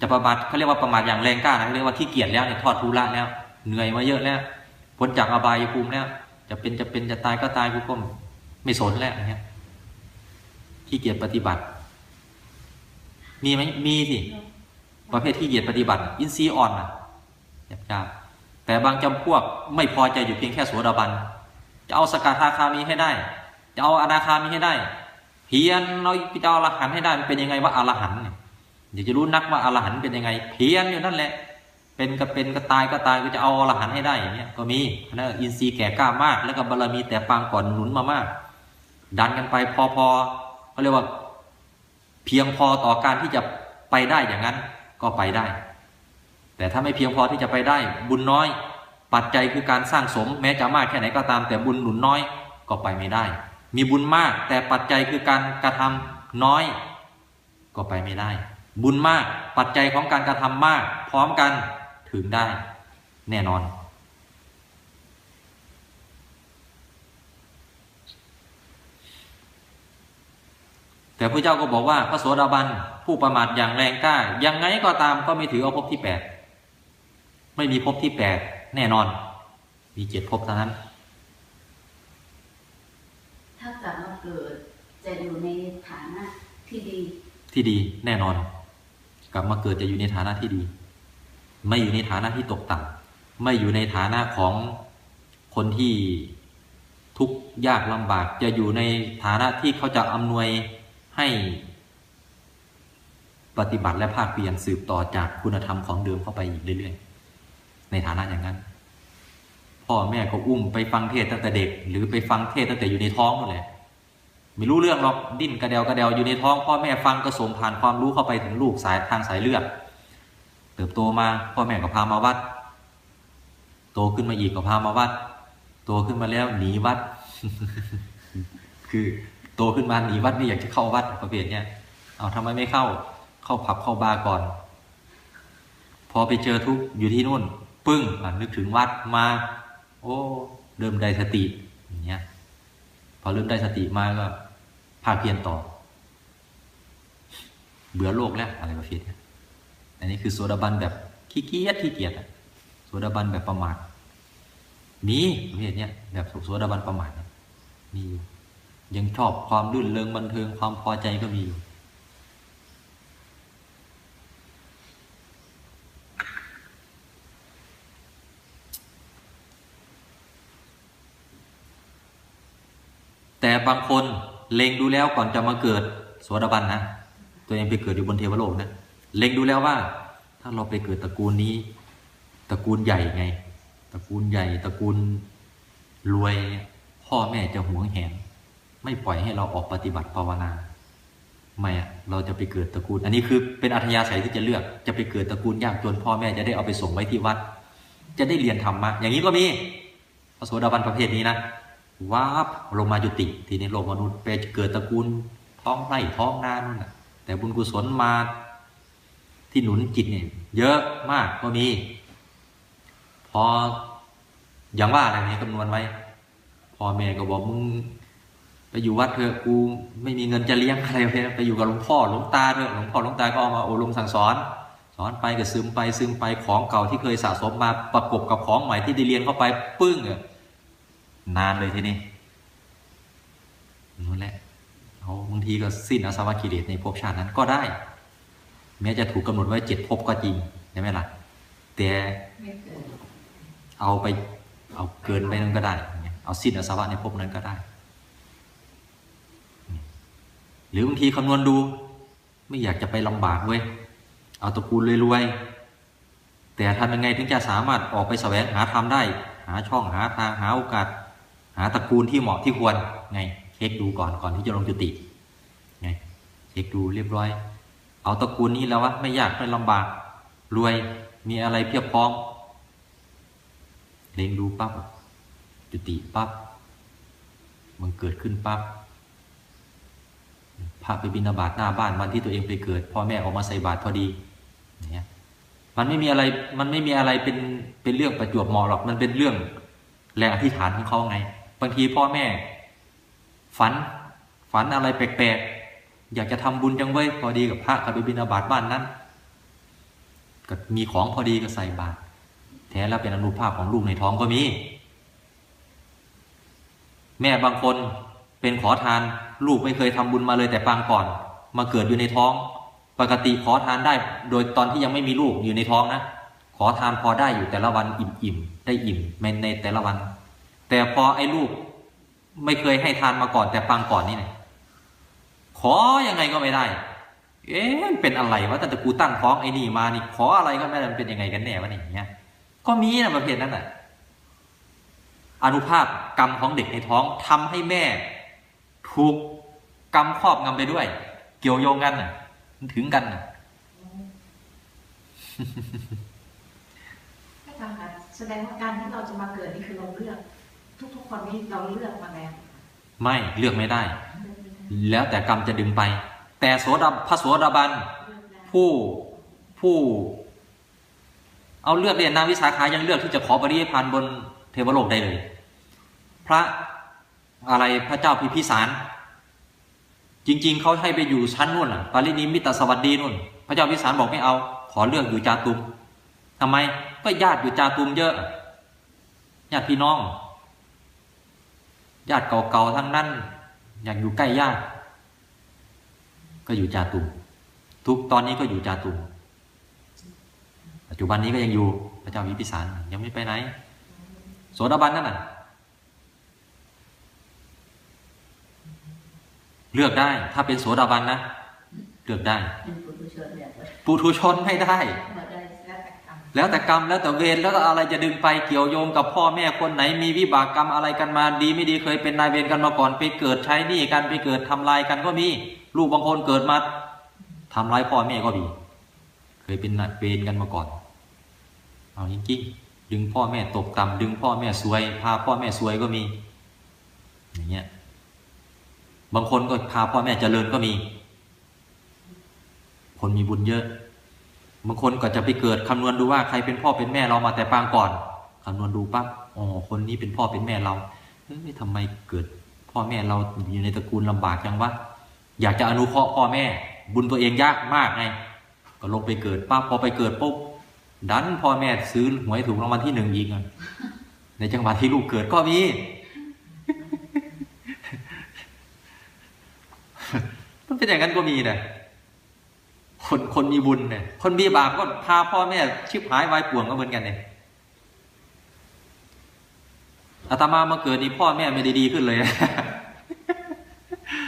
จะประมาทเขาเรียกว่าประมาทอย่างแรงกล้านะเขาเรียกว่าขี้เกียจแล้วเนี่ยทอดทุระแล้ว เหนื่อยมาเยอะแล้วพ้นจากอบายภูมิแล้ว จะเป็นจะเป็นจะตายก็ตายกูก็ไม่สนแล้วเงี้ย ขี้เกียจปฏิบัติ มีไหมมีสิประเภทที่เกียจปฏิบัติ อินทรีย์อ่อนนะหยาบๆแต่บางจำพวกไม่พอใจอยู่เพียงแค่โสดาบัน จะเอาสกทาคามีให้ได้ จะเอาอนาคามีให้ได้เพียรเราจะเอาอรหันต์ให้ได้มันเป็นยังไงว่าอรหันต์เนี่ยเดี๋ยวจะรู้นักว่าอรหันต์เป็นยังไง เพียรอยู่นั่นแหละ เป็นก็เป็นก็ตายก็ตายก็จะเอาอรหันต์ให้ได้อย่างเงี้ยก็มีนะอินทรีย์แก่กล้ามาก แล้วก็บารมีแต่ปางก่อนหนุนมามาก ดันกันไปพอพอ เขาเรียกว่า เพียงพอต่อการที่จะไปได้อย่างนั้นก็ไปได้ แต่ถ้าไม่เพียงพอที่จะไปได้ บุญน้อย ปัจจัยคือการสร้างสม แม้จะมากแค่ไหนก็ตาม แต่บุญหนุนน้อยก็ไปไม่ได้ มีบุญมากแต่ปัจจัยคือการกระทำน้อย ก็ไปไม่ได้ บุญมากปัจจัยของการกระทำมาก พร้อมกันถึงได้ แน่นอน แต่พระเจ้าก็บอกว่าพระโสดาบันผู้ประมาทอย่างแรงกล้ายังไงก็ตามก็ไม่ถือเอาภพที่แปดไม่มีภพที่แปดแน่นอน มีเจ็ดภพเท่านั้น ถ้ากลับมาเกิดจะอยู่ในฐานะที่ดี ที่ดีแน่นอน กลับมาเกิดจะอยู่ในฐานะที่ดี ไม่อยู่ในฐานะที่ตกต่ำไม่อยู่ในฐานะของคนที่ทุกข์ยากลำบาก จะอยู่ในฐานะที่เขาจะอำนวย ให้ปฏิบัติและภาคเปลี่ยนสืบต่อจากคุณธรรมของเดิมเข้าไปอีกเรื่อยๆ ในฐานะอย่างนั้น พ่อแม่ก็อุ้มไปฟังเทศตั้งแต่เด็ก หรือไปฟังเทศตั้งแต่อยู่ในท้องนั่นแหละไม่รู้เรื่องหรอกดิ้นกระเดวกระเดวอยู่ในท้อง พ่อแม่ฟังก็ส่งผ่านความรู้เข้าไปถึงลูกสายทางสายเลือดเติบโตมาพ่อแม่ก็พามาวัด โตขึ้นมาอีกก็พามาวัด โตขึ้นมาแล้วหนีวัด คือ ตขึ้นมาหนีวัดไม่อยากจะเข้าวัดประเภทเนี้ยเอาทำไมไม่เข้า เข้าผับเข้าบาร์ก่อน พอไปเจอทุกอยู่ที่นู่น ปึ้งนึกถึงวัดมา โอ้เริ่มได้สติอย่างเงี้ย พอเริ่มได้สติมาก็ภาคเพียรต่อ เบื่อโลกแล้วอะไรประเภทเนี้ยอันนี้คือโสดาบันแบบขี้เกียจขี้เกียจอะโสดาบันแบบประมาทมีประเภทเนี้ยแบบโสดาบันประมาทมีอยู่ ยังชอบความรื่นเริงบันเทิงความพอใจก็มีอยู่แต่บางคนเล็งดูแล้วก่อนจะมาเกิดโสดบันนะ ตัวเองไปเกิดอยู่บนเทวโลกนะเล็งดูแล้วว่า ถ้าเราไปเกิดตระกูลนี้ ตระกูลใหญ่ไง ตระกูลใหญ่ ตระกูลรวย พ่อแม่จะหวงแหน ไม่ปล่อยให้เราออกปฏิบัติภาวนาไม่อะเราจะไปเกิดตระกูล อันนี้คือเป็นอัธยาศัยที่จะเลือกจะไปเกิดตระกูลยากจนพ่อแม่จะได้เอาไปส่งไว้ที่วัด จะได้เรียนธรรมะอย่างนี้ก็มีพระโสดาบันประเภทนี้นะว้าบลงมาจุติ ทีนี้โลกมนุษย์ไปเกิดตระกูลท้องไร่ท้องนานู่นน่ะแต่บุญกุศลมาที่หนุนจิตเนี่ยเยอะมากก็มี พออย่างว่าอะไรเนี่ยคำนวณไว้พ่อแม่ก็บอกมึง ไปอยู่วัดเถอะกูไม่มีเงินจะเลี้ยงอะไรเลยไปอยู่กับหลวงพ่อหลวงตาเถอะหลวงพ่อหลวงตาก็เอามาอบรมสั่งสอน สอนไปก็ซึมไปซึมไปของเก่าที่เคยสะสมมาประกบกับของใหม่ที่ได้เรียนเข้าไปปึ้งอะนานเลยทีนี้นั่นแหละเอาบางทีก็สิ้นอาสวะกิเลสในภพชาตินั้นก็ได้ แม้จะถูกกำหนดไว้เจ็ดภพก็จริงใช่ไหมล่ะแต่เอาไปเอาเกินไปนั้นก็ได้เงี้ยเอาสิ้นอาสวะในภพนั้นก็ได้ หรือบางทีคำนวณดู ไม่อยากจะไปลำบากเว้ยเอาตระกูลรวยๆแต่ทำยังไงถึงจะสามารถออกไปแสวงหาทำได้ หาช่องหาทางหาโอกาส หาตระกูลที่เหมาะที่ควรไงแค่ช็คดูก่อนก่อนที่จะลงจุติไงเช็คดูเรียบร้อย เอาตระกูลนี้แล้ววะไม่ยากไม่ลำบากรวยมีอะไรเพียบพร้อมเล็งดูปั๊บจุติปั๊บมันเกิดขึ้นปั๊บ พาไปบินาบาตหน้าบ้านวันที่ตัวเองไปเกิดพ่อแม่ออกมาใส่บาตรพอดีเงี้ยมันไม่มีอะไรมันไม่มีอะไรเป็นเป็นเรื่องประจวบเหมาะหรอกมันเป็นเรื่องแรงอธิษฐานของเขาไง บางทีพ่อแม่ ฝันฝันอะไรแปลกๆอยากจะทำบุญจังเว้ยพอดีกับพระกับไปบินาบาตบ้านนั้นก็มีของพอดีก็ใส่บาตรแท้แล้วเป็นอนุภาพของลูกในท้องก็มี แม่บางคนเป็นขอทาน ลูกไม่เคยทำบุญมาเลยแต่ปางก่อน มาเกิดอยู่ในท้อง ปกติขอทานได้ โดยตอนที่ยังไม่มีลูกอยู่ในท้องนะขอทานพอได้อยู่แต่ละวันอิ่มๆได้อิ่มในในแต่ละวัน แต่พอไอ้ลูกไม่เคยให้ทานมาก่อนแต่ปางก่อนนี่เนี่ยขอยังไงก็ไม่ได้ เอ๊ะมันเป็นอะไรวะตั้งแต่กูตั้งท้องไอ้นี่มานี่ขออะไรก็ไม่ได้มันเป็นยังไงกันแน่วะนี่อย่างเงี้ยก็มีนะประเภทนั้นแหละอนุภาพกรรมของเด็กในท้องทำให้แม่ ถูก กรรมครอบงำไปด้วย เกี่ยวโยงกันน่ะ มันถึงกันน่ะไม่ทำค่ะแสดงว่าการที่เราจะมาเกิดนี่คือเราเลือก ทุกๆคนนี่เราเลือกมาแล้วไม่เลือกไม่ได้ แล้วแต่กรรมจะดึงไป แต่โสดาพระโสดาบันเลือกได้ผู้ผู้ เอาเลือกเรียนนางวิสาขายังเลือกที่จะขอบริพานบนเทวโลกได้เลย พระอะไรพระเจ้าพิพิสาร จริง ๆ เขาให้ไปอยู่ชั้นนู่นน่ะปารินิมิตสวัสดีนู่น พระเจ้าพิสารบอกไม่เอา ขอเลือกอยู่จาตุมทำไมก็ญาติอยู่จาตุมเยอะญาติพี่น้อง ญาติเก่าๆทั้งนั้น อยากอยู่ใกล้ญาติ ก็อยู่จาตุมทุกตอนนี้ก็อยู่จาตุมปัจจุบันนี้ก็ยังอยู่พระเจ้าวิพิสารยังไม่ไปไหน โสดาบันนั่นน่ะ เลือกได้ ถ้าเป็นโสดาบันนะ เลือกได้เป็นปุถุชนแบบว่าปุถุชนไม่ได้บ่ได้แล้วแต่กรรมแล้วแต่กรรมแล้วแต่เวรแล้วก็อะไรจะดึงไปเกี่ยวโยงกับพ่อแม่คนไหน มีวิบากกรรมอะไรกันมาดี ไม่ดีเคยเป็นนายเวรกันมาก่อนไปเกิดใช้หนี้กันไปเกิดทำลายกันก็มีลูกบางคนเกิดมาทำร้ายพ่อแม่ก็มีเคยเป็นนายเวรกันมาก่อนเอาจริงๆดึงพ่อแม่ตกต่ำดึงพ่อแม่ซวย พาพ่อแม่ซวยก็มี อย่างเงี้ย บางคนก็พาพ่อแม่เจริญก็มี คนมีบุญเยอะ บางคนก็จะไปเกิดคำนวณดูว่าใครเป็นพ่อเป็นแม่เรามาแต่ปางก่อนคำนวณดูปั๊บอ๋อคนนี้เป็นพ่อเป็นแม่เราเฮ้ยทำไมเกิด พ่อแม่เราอยู่ในตระกูลลำบากจังวะอยากจะอนุเคราะห์พ่อแม่ บุญตัวเองยากมากไงก็ลงไปเกิดปั๊บพอไปเกิดปุ๊บดันพ่อแม่ซื้อหวยถูกรางวัลที่หนึ่งอีกในจังหวะที่ลูกเกิดก็มี มันเป็นอย่างนั้นก็มีนะคนคนมีบุญเนี่ยคนมีบาปก็พาพ่อแม่ชิบหายวายป่วงก็เหมือนกันเนี่ยอาตมามาเกิดนี่พ่อแม่ไม่ได้ดีขึ้นเลย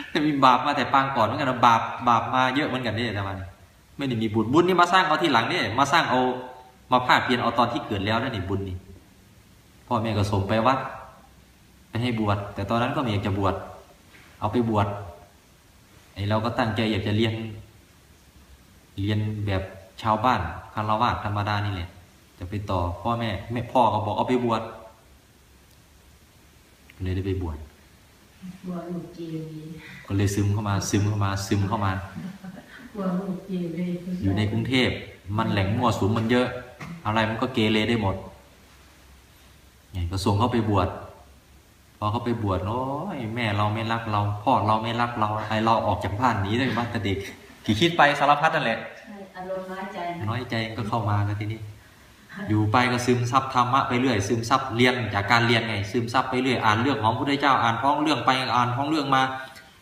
แต่มีบาปมาแต่ปางก่อนเหมือนกันนะบาปบาปมาเยอะเหมือนกันเนี่ยอาตมาเนี่ยไม่ได้มีบุญบุญนี่มาสร้างเอาทีหลังเนี่ยมาสร้างเอามาภาคเพียรเอาตอนที่เกิดแล้วนั่นนี่บุญนี่พ่อแม่ก็ส่งไปวัดไปให้บวชแต่ตอนนั้นก็ไม่อยากจะบวชเอาไปบวช ไอ้เราก็ตั้งใจอยากจะเรียน เรียนแบบชาวบ้านคารวะธรรมดานี่แหละจะไปต่อพ่อแม่แม่พ่อก็บอกเอาไปบวชก็เลยได้ไปบวชบัวลูกจีวีก็เลยซึมเข้ามาซึมเข้ามาซึมเข้ามาบัวลูกจีวีอยู่ในกรุงเทพมันแหล่งมั่วสุมมันเยอะ อะไรมันก็เกเรได้หมดไงก็ส่งเขาไปบวช พอเขาไปบวชโอ้ยแม่เราไม่รักเรา พ่อเราไม่รักเราไอเราออกจากบ้านหนีเลยมาแต่เด็กขี่คิดไปสารพัดนั่นแหละใช่อารมณ์น้อยใจนะน้อยใจก็เข้ามากันทีนี้ อยู่ไปก็ซึมซับธรรมะไปเรื่อย ซึมซับเรียนจากการเรียนไง ซึมซับไปเรื่อยอ่านเรื่องของพระพุทธเจ้าอ่านท้องเรื่องไปอ่านท้องเรื่องมา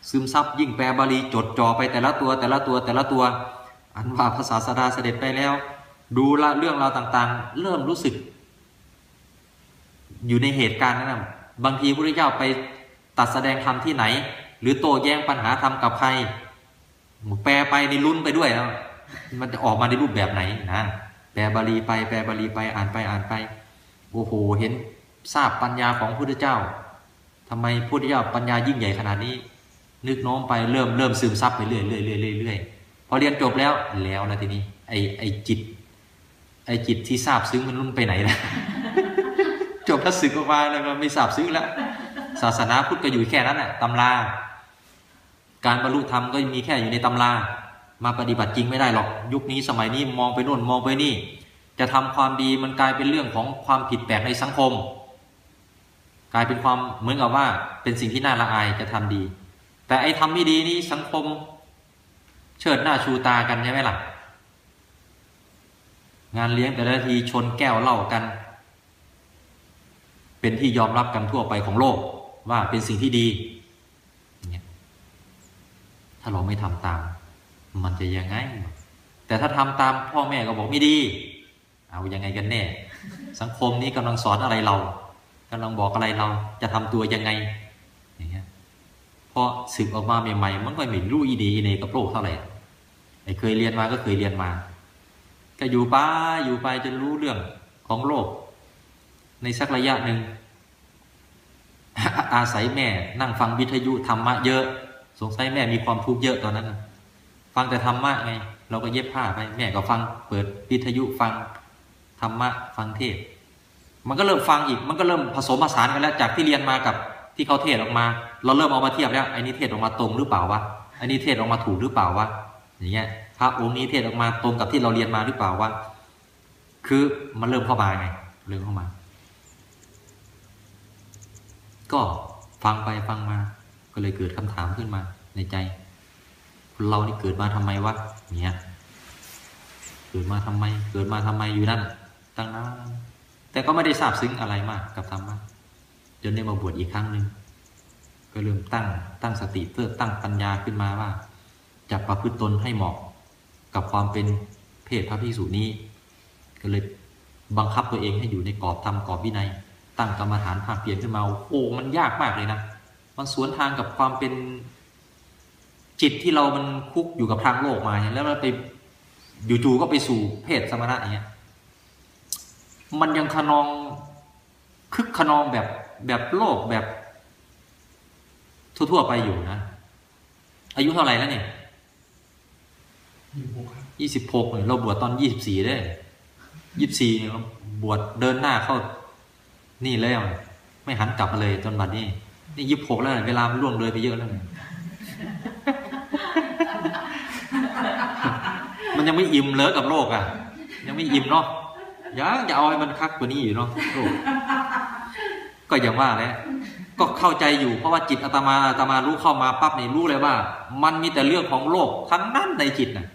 ซึมซับยิ่งแปลบาลีจดจ่อไปแต่ละตัวแต่ละตัวแต่ละตัว อันว่าพระศาสดาเสด็จไปแล้ว ดูละเรื่องราวต่างๆ เริ่มรู้สึก อยู่ในเหตุการณ์นั้นนะ บางทีพระพุทธเจ้าไปตัดแสดงธรรมที่ไหน หรือโต้แย้งปัญหาธรรมกับใครแปลไปในลุ้นไปด้วยแล้วมันจะออกมาในรูปแบบไหนนะแปลบาลีไปแปลบาลีไปอ่านไปอ่านไปโอ้โหเห็นทราบปัญญาของพระพุทธเจ้าททำไมพุทธเจ้าปัญญายิ่งใหญ่ขนาดนี้ นึกโน้มไปเริ่มเริ่มซึมซับไปเรื่อยเรื่อยเรื่อยเรื่อยพอเรียนจบแล้วแล้วนะทีนี้ไอไอจิต ไอจิตที่ทราบซึ้งมันรุ่นไปไหนนะ จบพระศึกออกมาแล้วมันไม่ทราบซึ้งแล้ว ศาสนาพุทธก็อยู่แค่นั้นแหละตำรา การบรรลุธรรมก็มีแค่อยู่ในตำรา มาปฏิบัติจริงไม่ได้หรอก ยุคนี้สมัยนี้มองไปโน่นมองไปนี่ จะทำความดีมันกลายเป็นเรื่องของความผิดแปลกในสังคม กลายเป็นความเหมือนกับว่าเป็นสิ่งที่น่าละอายจะทำดี แต่ไอ้ทำไม่ดีนี่สังคม เชิดหน้าชูตากันใช่ไหมล่ะงานเลี้ยงแต่ละทีชนแก้วเหล้ากัน เป็นที่ยอมรับกันทั่วไปของโลกว่าเป็นสิ่งที่ดี ถ้าเราไม่ทำตาม มันจะยังไง แต่ถ้าทำตามพ่อแม่ก็บอกไม่ดี เอายังไงกันแน่ สังคมนี้กำลังสอนอะไรเรากำลังบอกอะไรเราจะทำตัวยังไงอย่างเงี้ยพอศึกออกมาใหม่ๆมันก็ไม่รู้อีดีอีเหนกับโลกเท่าไหร่ไอ้เคยเรียนมาก็เคยเรียนมา ก็อยู่ไปอยู่ไปจนรู้เรื่องของโลก ในสักระยะหนึ่ง อาศัยแม่นั่งฟังวิทยุธรรมะเยอะ สงสัยแม่มีความทุกข์เยอะตอนนั้น ฟังแต่ธรรมะไง เราก็เย็บผ้าไป แม่ก็ฟัง เปิดวิทยุฟังธรรมะฟังเทศ มันก็เริ่มฟังอีก มันก็เริ่มผสมผสานกันแล้ว จากที่เรียนมากับที่เขาเทศออกมา เราเริ่มเอามาเทียบแล้วไอ้นี้เทศออกมาตรงหรือเปล่าวะไอ้นี้เทศออกมาถูกหรือเปล่าวะอย่างเงี้ยพระองค์นี้เทศออกมาตรงกับที่เราเรียนมาหรือเปล่าวะคือมันเริ่มเข้ามาไงเริ่มเข้ามา ก็ฟังไปฟังมา ก็เลยเกิดคำถามขึ้นมาในใจคนเรานี่เกิดมาทำไมวะเนี่ยเกิดมาทำไม เกิดมาทำไมอยู่นั่น ตั้งนานแต่ก็ไม่ได้ทราบซึ้งอะไรมากกับธรรมะจนได้มาบวชอีกครั้งหนึ่งก็เริ่มตั้งตั้งสติเพื่อตั้งปัญญาขึ้นมาว่า จะประพฤติตนให้เหมาะกับความเป็นเพศพระภิกษุนี้ ก็เลยบังคับตัวเองให้อยู่ในกรอบธรรมกรอบวินัย ตั้งกรรมฐานภาคเปลี่ยนขึ้นมาโอ้มันยากมากเลยนะมันสวนทางกับความเป็นจิตที่เรามันคุกอยู่กับทางโลกมาเนี่ยแล้วมันไปอยู่ๆก็ไปสู่เพศสมณะอย่างเงี้ยมันยังขนองคึกขนองแบบแบบโลกแบบ ทั่วๆไปอยู่นะ อายุเท่าไหร่แล้วเนี่ยยู่หกครับยี่สิบหกเนี่ยเราบวชตอนยี่สิบสี่ได้ยี่สิบสี่เนี่ยเราบวชเดินหน้าเข้า นี่แล้วไม่หันกลับมาเลยจนบัดนี้ นี่ยี่สิบหกแล้วเวลามันล่วงเลยไปเยอะแล้วมันยังไม่อิ่มเลยกับโลกอะ ยังไม่อิ่มเนาะยังจะเอาให้มันคักกว่านี้อยู่เนาะโลกก็อย่างว่าแหละก็เข้าใจอยู่เพราะว่าจิตอาตมาอาตมารู้เข้ามาปั๊บนี่รู้เลยว่า มันมีแต่เรื่องของโลกทั้งนั้นในจิตน่ะ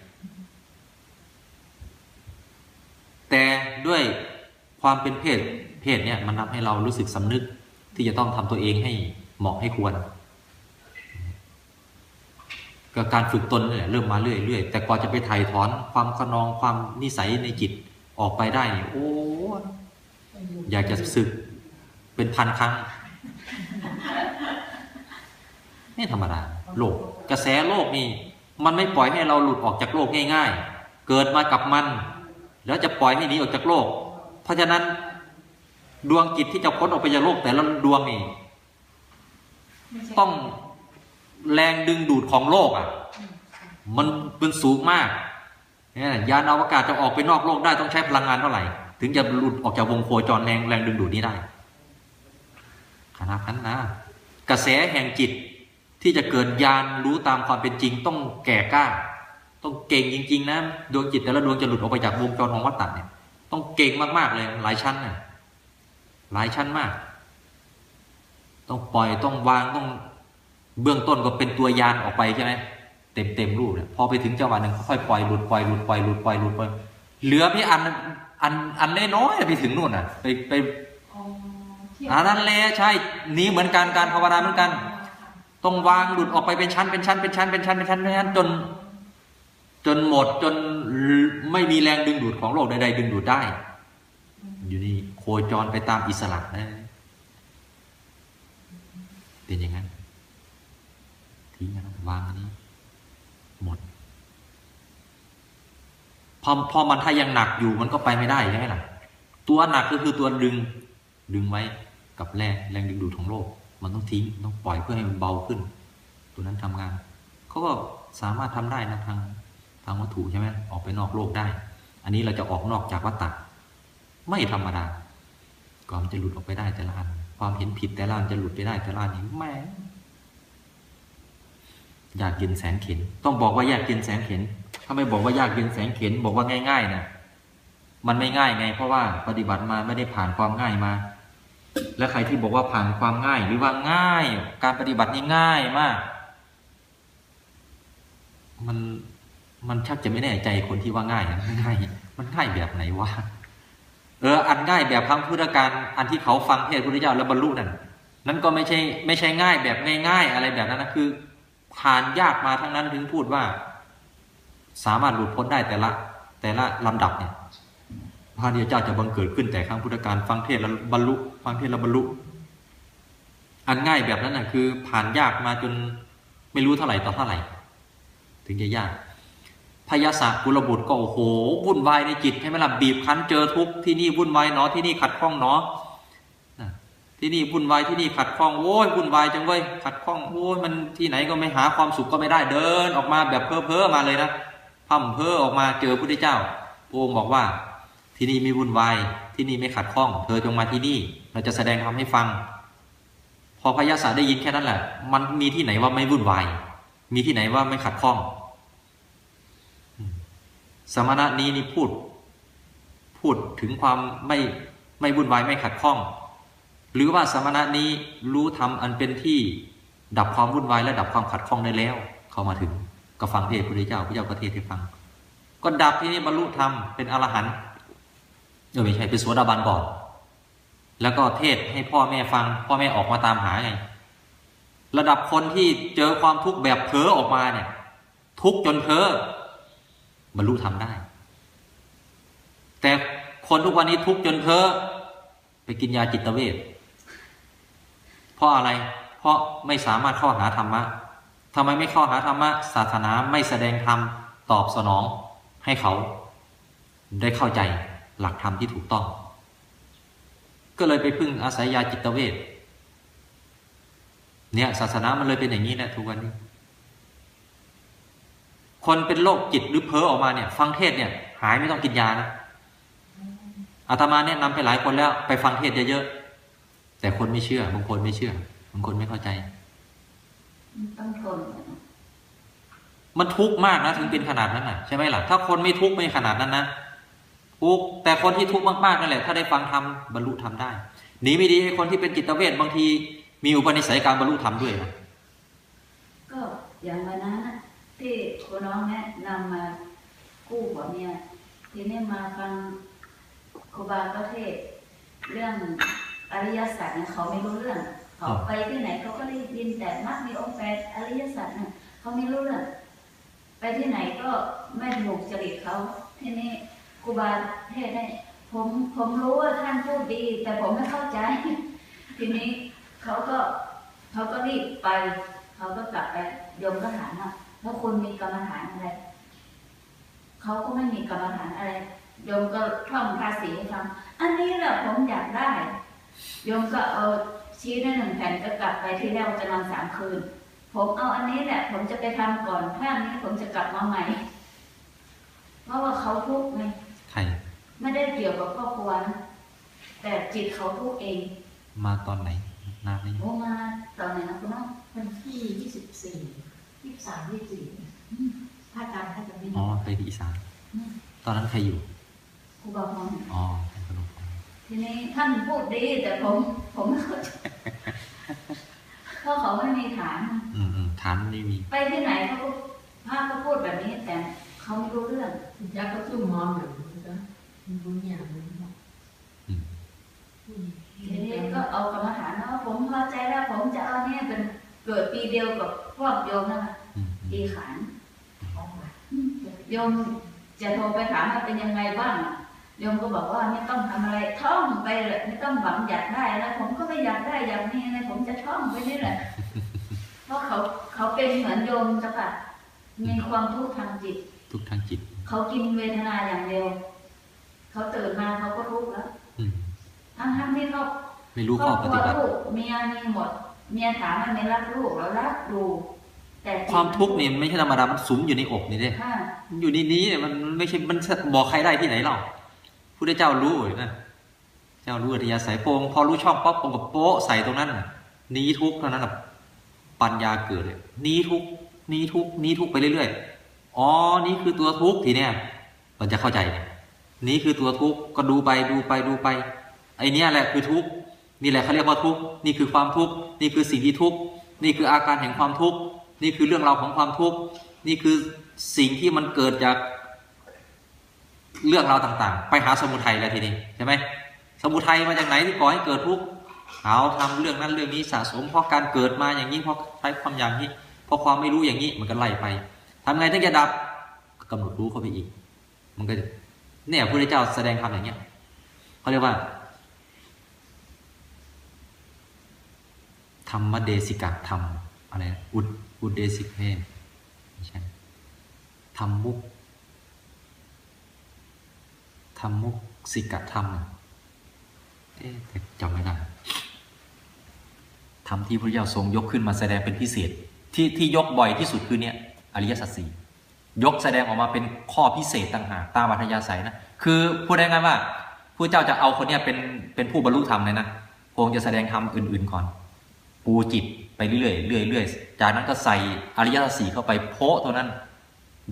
แต่ด้วยความเป็นเพศ ศเนี่ยมันทำให้เรารู้สึกสำนึกที่จะต้องทำตัวเองให้เหมาะให้ควรกการฝึกตนเนี่ยเริ่มมาเรื่อยๆแต่กว่าจะไปถ่ายถอนความขนองความนิสัยในจิตออกไปได้เนี่ยโอ้อยากจะสึกเป็นพันครั้งไม่ธรรมดาโลกกระแสโลกนี่มันไม่ปล่อยให้เราหลุดออกจากโลกง่าย ๆ เกิดมากับมัน แล้วจะปล่อยให้หนีออกจากโลก เพราะฉะนั้น ดวงจิตที่จะพ้นออกไปจากโลกแต่ละดวงนี่ไม่ใช่ต้องแรงดึงดูดของโลกอะ มันเป็นสูงมากเนี่ยยานอวกาศจะออกไปนอกโลกได้ต้องใช้พลังงานเท่าไหร่ ถึงจะหลุดออกจากวงโคจรแรงแรงดึงดูดนี้ได้ขนาดนั้นนะกระแสแห่งจิตที่จะเกิดญาณรู้ตามความเป็นจริง ต้องแก่กล้า ต้องเก่งจริง ๆ นะดวงจิตแต่ละดวงจะหลุดออกไปจากวงจรของวัฏฏะเนี่ย ต้องเก่งมากๆเลยหลายชั้นเนี่ย หลายชั้นมาก ต้องปล่อยต้องวางต้องเบื้องต้นก็เป็นตัวยานออกไปใช่ไหมเต็มเต็มรูปเนี่ยพอไปถึงจังหวะหนึ่งค่อยปล่อยหลุดปล่อยหลุดปล่อยหลุดปล่อยหลุดปล่อยเหลือพี่อันอันอันน้อยๆไปถึงนู่นอะ ไปไปอ๋อเทียบอันนั้นแหละใช่นี้เหมือนกันการภาวนาเหมือนกัน ต้องวางหลุดออกไปเป็นชั้นเป็นชั้นเป็นชั้นเป็นชั้นเป็นชั้นเป็นชั้นจน จนหมดจนไม่มีแรงดึงดูดของโลกใดๆดึงดูดได้ อยู่นี่ โคจรไปตามอิสระนะเป็นอย่างนั้นทิ้งกันวางอันนี้หมดพอพอมันถ้ายังหนักอยู่มันก็ไปไม่ได้ใช่ไหมล่ะ ตัวหนักก็คือตัวดึงดึงไว้กับแรงแรงดึงดูดของโลก มันต้องทิ้งต้องปล่อยเพื่อให้มันเบาขึ้น ตัวนั้นทำงานเขาก็สามารถทำได้นะทางทางวัตถุใช่ไหมออกไปนอกโลกได้ อันนี้เราจะออกนอกจากวัฏฏะไม่ธรรมดา ก่อนมันจะหลุดออกไปได้แต่ละอันความเห็นผิดแต่ละอันจะหลุดไปได้แต่ละอันนี้แม่ยากเย็นแสนเข็น ต้องบอกว่ายากเย็นแสนเข็น ถ้าไม่บอกว่ายากเย็นแสนเข็น บอกว่าง่ายๆนะมันไม่ง่ายไง เพราะว่าปฏิบัติมาไม่ได้ผ่านความง่ายมา และใครที่บอกว่าผ่านความง่ายหรือว่าง่าย การปฏิบัตินี่ง่ายมาก มันมันชักจะไม่แน่ใจคนที่ว่าง่ายนะง่ายมันง่ายแบบไหนวะ เอออันง่ายแบบพังพุทธการอันที่เขาฟังเทศพุทธเจ้าแล้วบรรลุนั่นนั่นก็ไม่ใช่ไม่ใช่ง่ายแบบง่าย ๆ อะไรแบบนั้นนะคือ ผ่านยากมาทั้งนั้นถึงพูดว่า สามารถหลุดพ้นได้แต่ละ แต่ละลำดับเนี่ยพระเดียเจ้าจะบังเกิดขึ้นแต่ครั้งพุทธการฟังเทศแล้วบรรลุฟังเทศแล้วบรรลุ อันง่ายแบบนั้นน่ะคือ ผ่านยากมาจนไม่รู้เท่าไหร่ต่อเท่าไหร่ ถึงจะยาก พยาศากุลบุตรก็โอ้โหวุ่นวายในจิตให้ไหมล่ะบีบคั้นเจอทุกที่นี่วุ่นวายเนาะที่นี่ขัดข้องเนาะที่นี่วุ่นวายที่นี่ขัดข้องโอ้ยวุ่นวายจังเว้ยขัดข้องโอ้ยมันที่ไหนก็ไม่หาความสุขก็ไม่ได้เดิน ออกมาแบบเพ้อเพ้อมาเลยนะพั่มเพ้อออกมาเจอพระพุทธเจ้าพระองค์บอกว่า ที่นี่มีวุ่นวายที่นี่ไม่ขัดข้อง เธอจงมาที่นี่ เราจะแสดงธรรมให้ฟัง พอพยาศาได้ยินแค่นั้นแหละ มันมีที่ไหนว่าไม่วุ่นวายมีที่ไหนว่าไม่ขัดข้อง สมณะนี้นี่พูด พูดถึงความไม่ไม่วุ่นวายไม่ขัดข้อง หรือว่าสมณะนี้รู้ธรรมอันเป็นที่ดับความวุ่นวายและดับความขัดข้องได้แล้ว เขามาถึงก็ฟังเทศพระพุทธเจ้าพระเจ้าก็เทศให้ฟัง ก็ดับที่นี่บรรลุธรรมเป็นอรหันต์เออไม่ใช่เป็นโสดาบันก่อนแล้วก็เทศให้พ่อแม่ฟัง พ่อแม่ออกมาตามหาไงระดับคนที่เจอความทุกข์แบบเพ้อออกมาเนี่ย ทุกจนเพ้อ บรรลุธรรมได้ แต่คนทุกวันนี้ทุกจนเพ้อไปกินยาจิตเวชเพราะอะไร เพราะไม่สามารถเข้าหาธรรมะทำไมไม่เข้าหาธรรมะศาสนาไม่แสดงธรรมตอบสนองให้เขา ได้เข้าใจหลักธรรมที่ถูกต้อง ก็เลยไปพึ่งอาศัยยาจิตเวชเนี่ยศาสนามันเลยเป็นอย่างนี้แหละทุกวันนี้ คนเป็นโรคจิตหรือเพ้อออกมาเนี่ย ฟังเทศเนี่ยหายไม่ต้องกินยานะอาตมาแนะนำไปหลายคนแล้วไปฟังเทศเยอะๆแต่คนไม่เชื่อบางคนไม่เชื่อบางคนไม่เข้าใจต้องทนมันทุกข์มากนะถึงเป็นขนาดนั้นน่ะใช่ไหมล่ะถ้าคนไม่ทุกข์ไม่ขนาดนั้นนะทุกข์แต่คนที่ทุกข์มากๆนั่นแหละถ้าได้ฟังธรรมบรรลุธรรมได้หนีไม่ดีไอ้คนที่เป็นจิตเวชบางที มีอุปนิสัยการบรรลุธรรมด้วยนะก็อย่างวันนั้นน่ะ ที่คุณน้องแนะนำมากู้หัวเมียทีนี้มาฟังครูบาก็เทศเรื่องอริยสัจเนี่ยเขาไม่รู้เรื่องเขาไปที่ไหนเขาก็ได้ยินแต่มักมีองค์แปดอริยสัจเนี่ยเขาไม่รู้เรื่องไปที่ไหนก็ไม่ถูกจริตเขาทีนี้ครูบาเทศน์ให้ผมผมรู้ว่าท่านพูดดี แต่ผมไม่เข้าใจ ทีนี้เขาก็เขาก็รีบไป เขาก็กลับไปยมก็ถามว่า แล้วคุณมีกรรมฐานอะไร เขาก็ไม่มีกรรมฐานอะไรโยมก็ท่องภาษีให้ฟังอันนี้แหละผมอยากได้โยมก็เอาชี้ได้หนึ่งแผ่นก็กลับไปที่แรกจะนอนสามคืน ผมเอาอันนี้แหละ ผมจะไปทำก่อนถ้าอันนี้ผมจะกลับมาใหม่เพราะว่าเขาทุกข์ไงใครไม่ได้เกี่ยวกับครอบครัวนะแต่จิตเขาทุกข์เอง มาตอนไหนนานไหมโอ้มาตอนไหนนะคุณน้องวันที่ยี่สิบสี่ ยี่สิบสามยี่สิบสี่ถ้าจำถ้าจะไม่อ๋อผิดไปที่อีสานตอนนั้นใครอยู่ครูบาพรอ๋อเป็นขนมปังทีนี้ท่านพูดดีแต่ผม ผมไม่เข้าใจเพราะเขาไม่มีฐานอืมอืมฐานไม่มี ไปที่ไหนเขาก็พระก็พูดแบบนี้แต่เขาไม่รู้เรื่อง Ya có chú mòn rồi đó Bún nhà bún bò อืมทีนี้ก็เอากรรมฐานนะว่าผมพอใจแล้วผมจะเอาเนี่ยเป็นเกิดปีเดียวกับพวกโยมนั่นแหละ อืมอืมปีขานออกมาโยมจะโทรไปถามว่าเป็นยังไงบ้างโยมก็บอกว่าไม่ต้องทำอะไรท่องไปเลยไม่ต้องหวังอยากได้แล้วผมก็ไม่อยากได้อยากนี่อะไรผมจะท่องไปนี่แหละเพราะเขาเขาเป็นเหมือนโยมจะปะมีความทุกข์ทางจิต ทุกทางจิต เขากินเวทนาอย่างเดียวเขาตื่นมาเขาก็ทุกข์แล้วอืมทั้งทั้งๆที่เขาไม่รู้ครข้ออบปครัวฏิบัติลูกเมียมีหมดแเมียถามว่าไม่รักลูกแล้วรักดูแต่จริง ความทุกข์นี่มันไม่ใช่ธรรมดา มันสุมอยู่ในอกนี่เด้ค่ะมันอยู่ในนี้เนี่ยมันไม่ใช่ มันบอกใครได้ที่ไหนหรอกพุทธเจ้ารู้เลยนะ เจ้ารู้อัธยาศัยโปงพอรู้ช่องป๊อปปงกับโป๊ะใส่ตรงนั้นน่ะหนี้ทุกข์เท่านั้นน่ะปัญญาเกิดเลยหนี้ทุกข์หนี้ทุกข์หนี้ทุกข์ไปเรื่อยๆ อ๋อ นี่คือตัวทุกข์ทีเนี้ยเราจะเข้าใจเนี่ยนี่คือตัวทุกข์ก็ดูไปดูไปดูไป ไอเนี้ยแหละคือทุกข์นี่แหละเขาเรียกว่าทุกข์นี่คือความทุกข์นี่คือสิ่งที่ทุกข์นี่คืออาการแห่งความทุกข์ นี่คือเรื่องราวของความทุกข์ นี่คือสิ่งที่มันเกิดจากเรื่องราวต่างๆ ไปหาสมุทัยแล้วทีนี้ใช่ไหมสมุทัยมาจากไหนที่ก่อให้เกิดทุกข์เอาทำเรื่องนั้นเรื่องนี้สะสมเพราะการเกิดมาอย่างนี้เพราะใช้ความอย่างนี้เพราะความไม่รู้อย่างนี้มันก็ไล่ไปทำไงถึงจะดับก็กำหนดรู้เข้าไปอีก มันก็จะเนี่ยพระเจ้าแสดงธรรมอย่างเงี้ยเขาเรียกว่า ธรรมเดสิกะธรรมอะไรอุด อุดเดสิกเพนไม่ใช่ธรรมมุกธรรมมุกสิกะธรรมเอ๊ะจำไม่ได้ธรรมที่พระเจ้าทรงยกขึ้นมาแสดงเป็นพิเศษ ที่ที่ยกบ่อยที่สุดคือเนี่ยอริยสัจสี่ยกแสดงออกมาเป็นข้อพิเศษต่างหากตามอัธยาศัยนะ คือพูดได้ไงายว่าพระเจ้าจะเอาคนเนี้ยเป็นเป็นผู้บรรลุธรรมเลยนะพระองจะแสดงธรรมอื่น ๆ ก่อน ปูจิต ไปเรื่อยๆเรื่อยๆเรื่อยๆจากนั้นก็ใส่อริยสัจสี่เข้าไปโพะตัวนั้น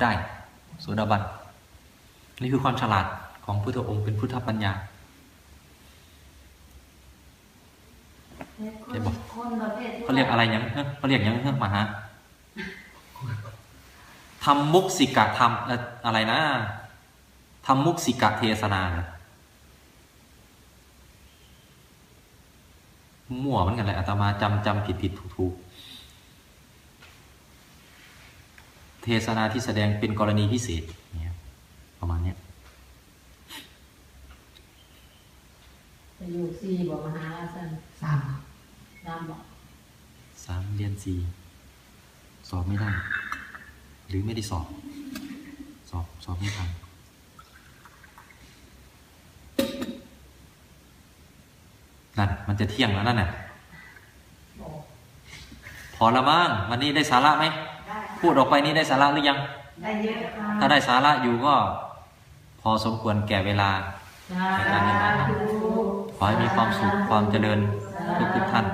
ได้โสดาบันนี่คือความฉลาดของพุทธองค์เป็นพุทธปัญญาแต่คนคนประเภทที่เขาเรียกอะไรยังเฮ้ยเขาเรียกยังเฮ้ยมาฮะทำมุกสิกะธรรมเอ่ออะไรนะทำมุกสิกะเทศนานะ มั่วเหมือนกันเลยอาตมาจำจำผิดผิดถูกถูกเทศนาที่แสดงเป็นกรณีพิเศษเนี่ยประมาณเนี้ยจะอยู่สี่บอกมหาลาสันสามรามบอกสามเรียนสี่สอบไม่ได้ หรือไม่ได้สอบ สอบ สอบไม่ทัน นั่นมันจะเที่ยงแล้วนั่นน่ะบอกพอละมั้งวันนี้ได้สาระไหมได้พูดออกไปนี่ได้สาระหรือยังได้เยอะค่ะถ้าได้สาระอยู่ก็ พอสมควรแก่เวลาสาธุขอให้มีความสุขความเจริญทุกทุกๆท่าน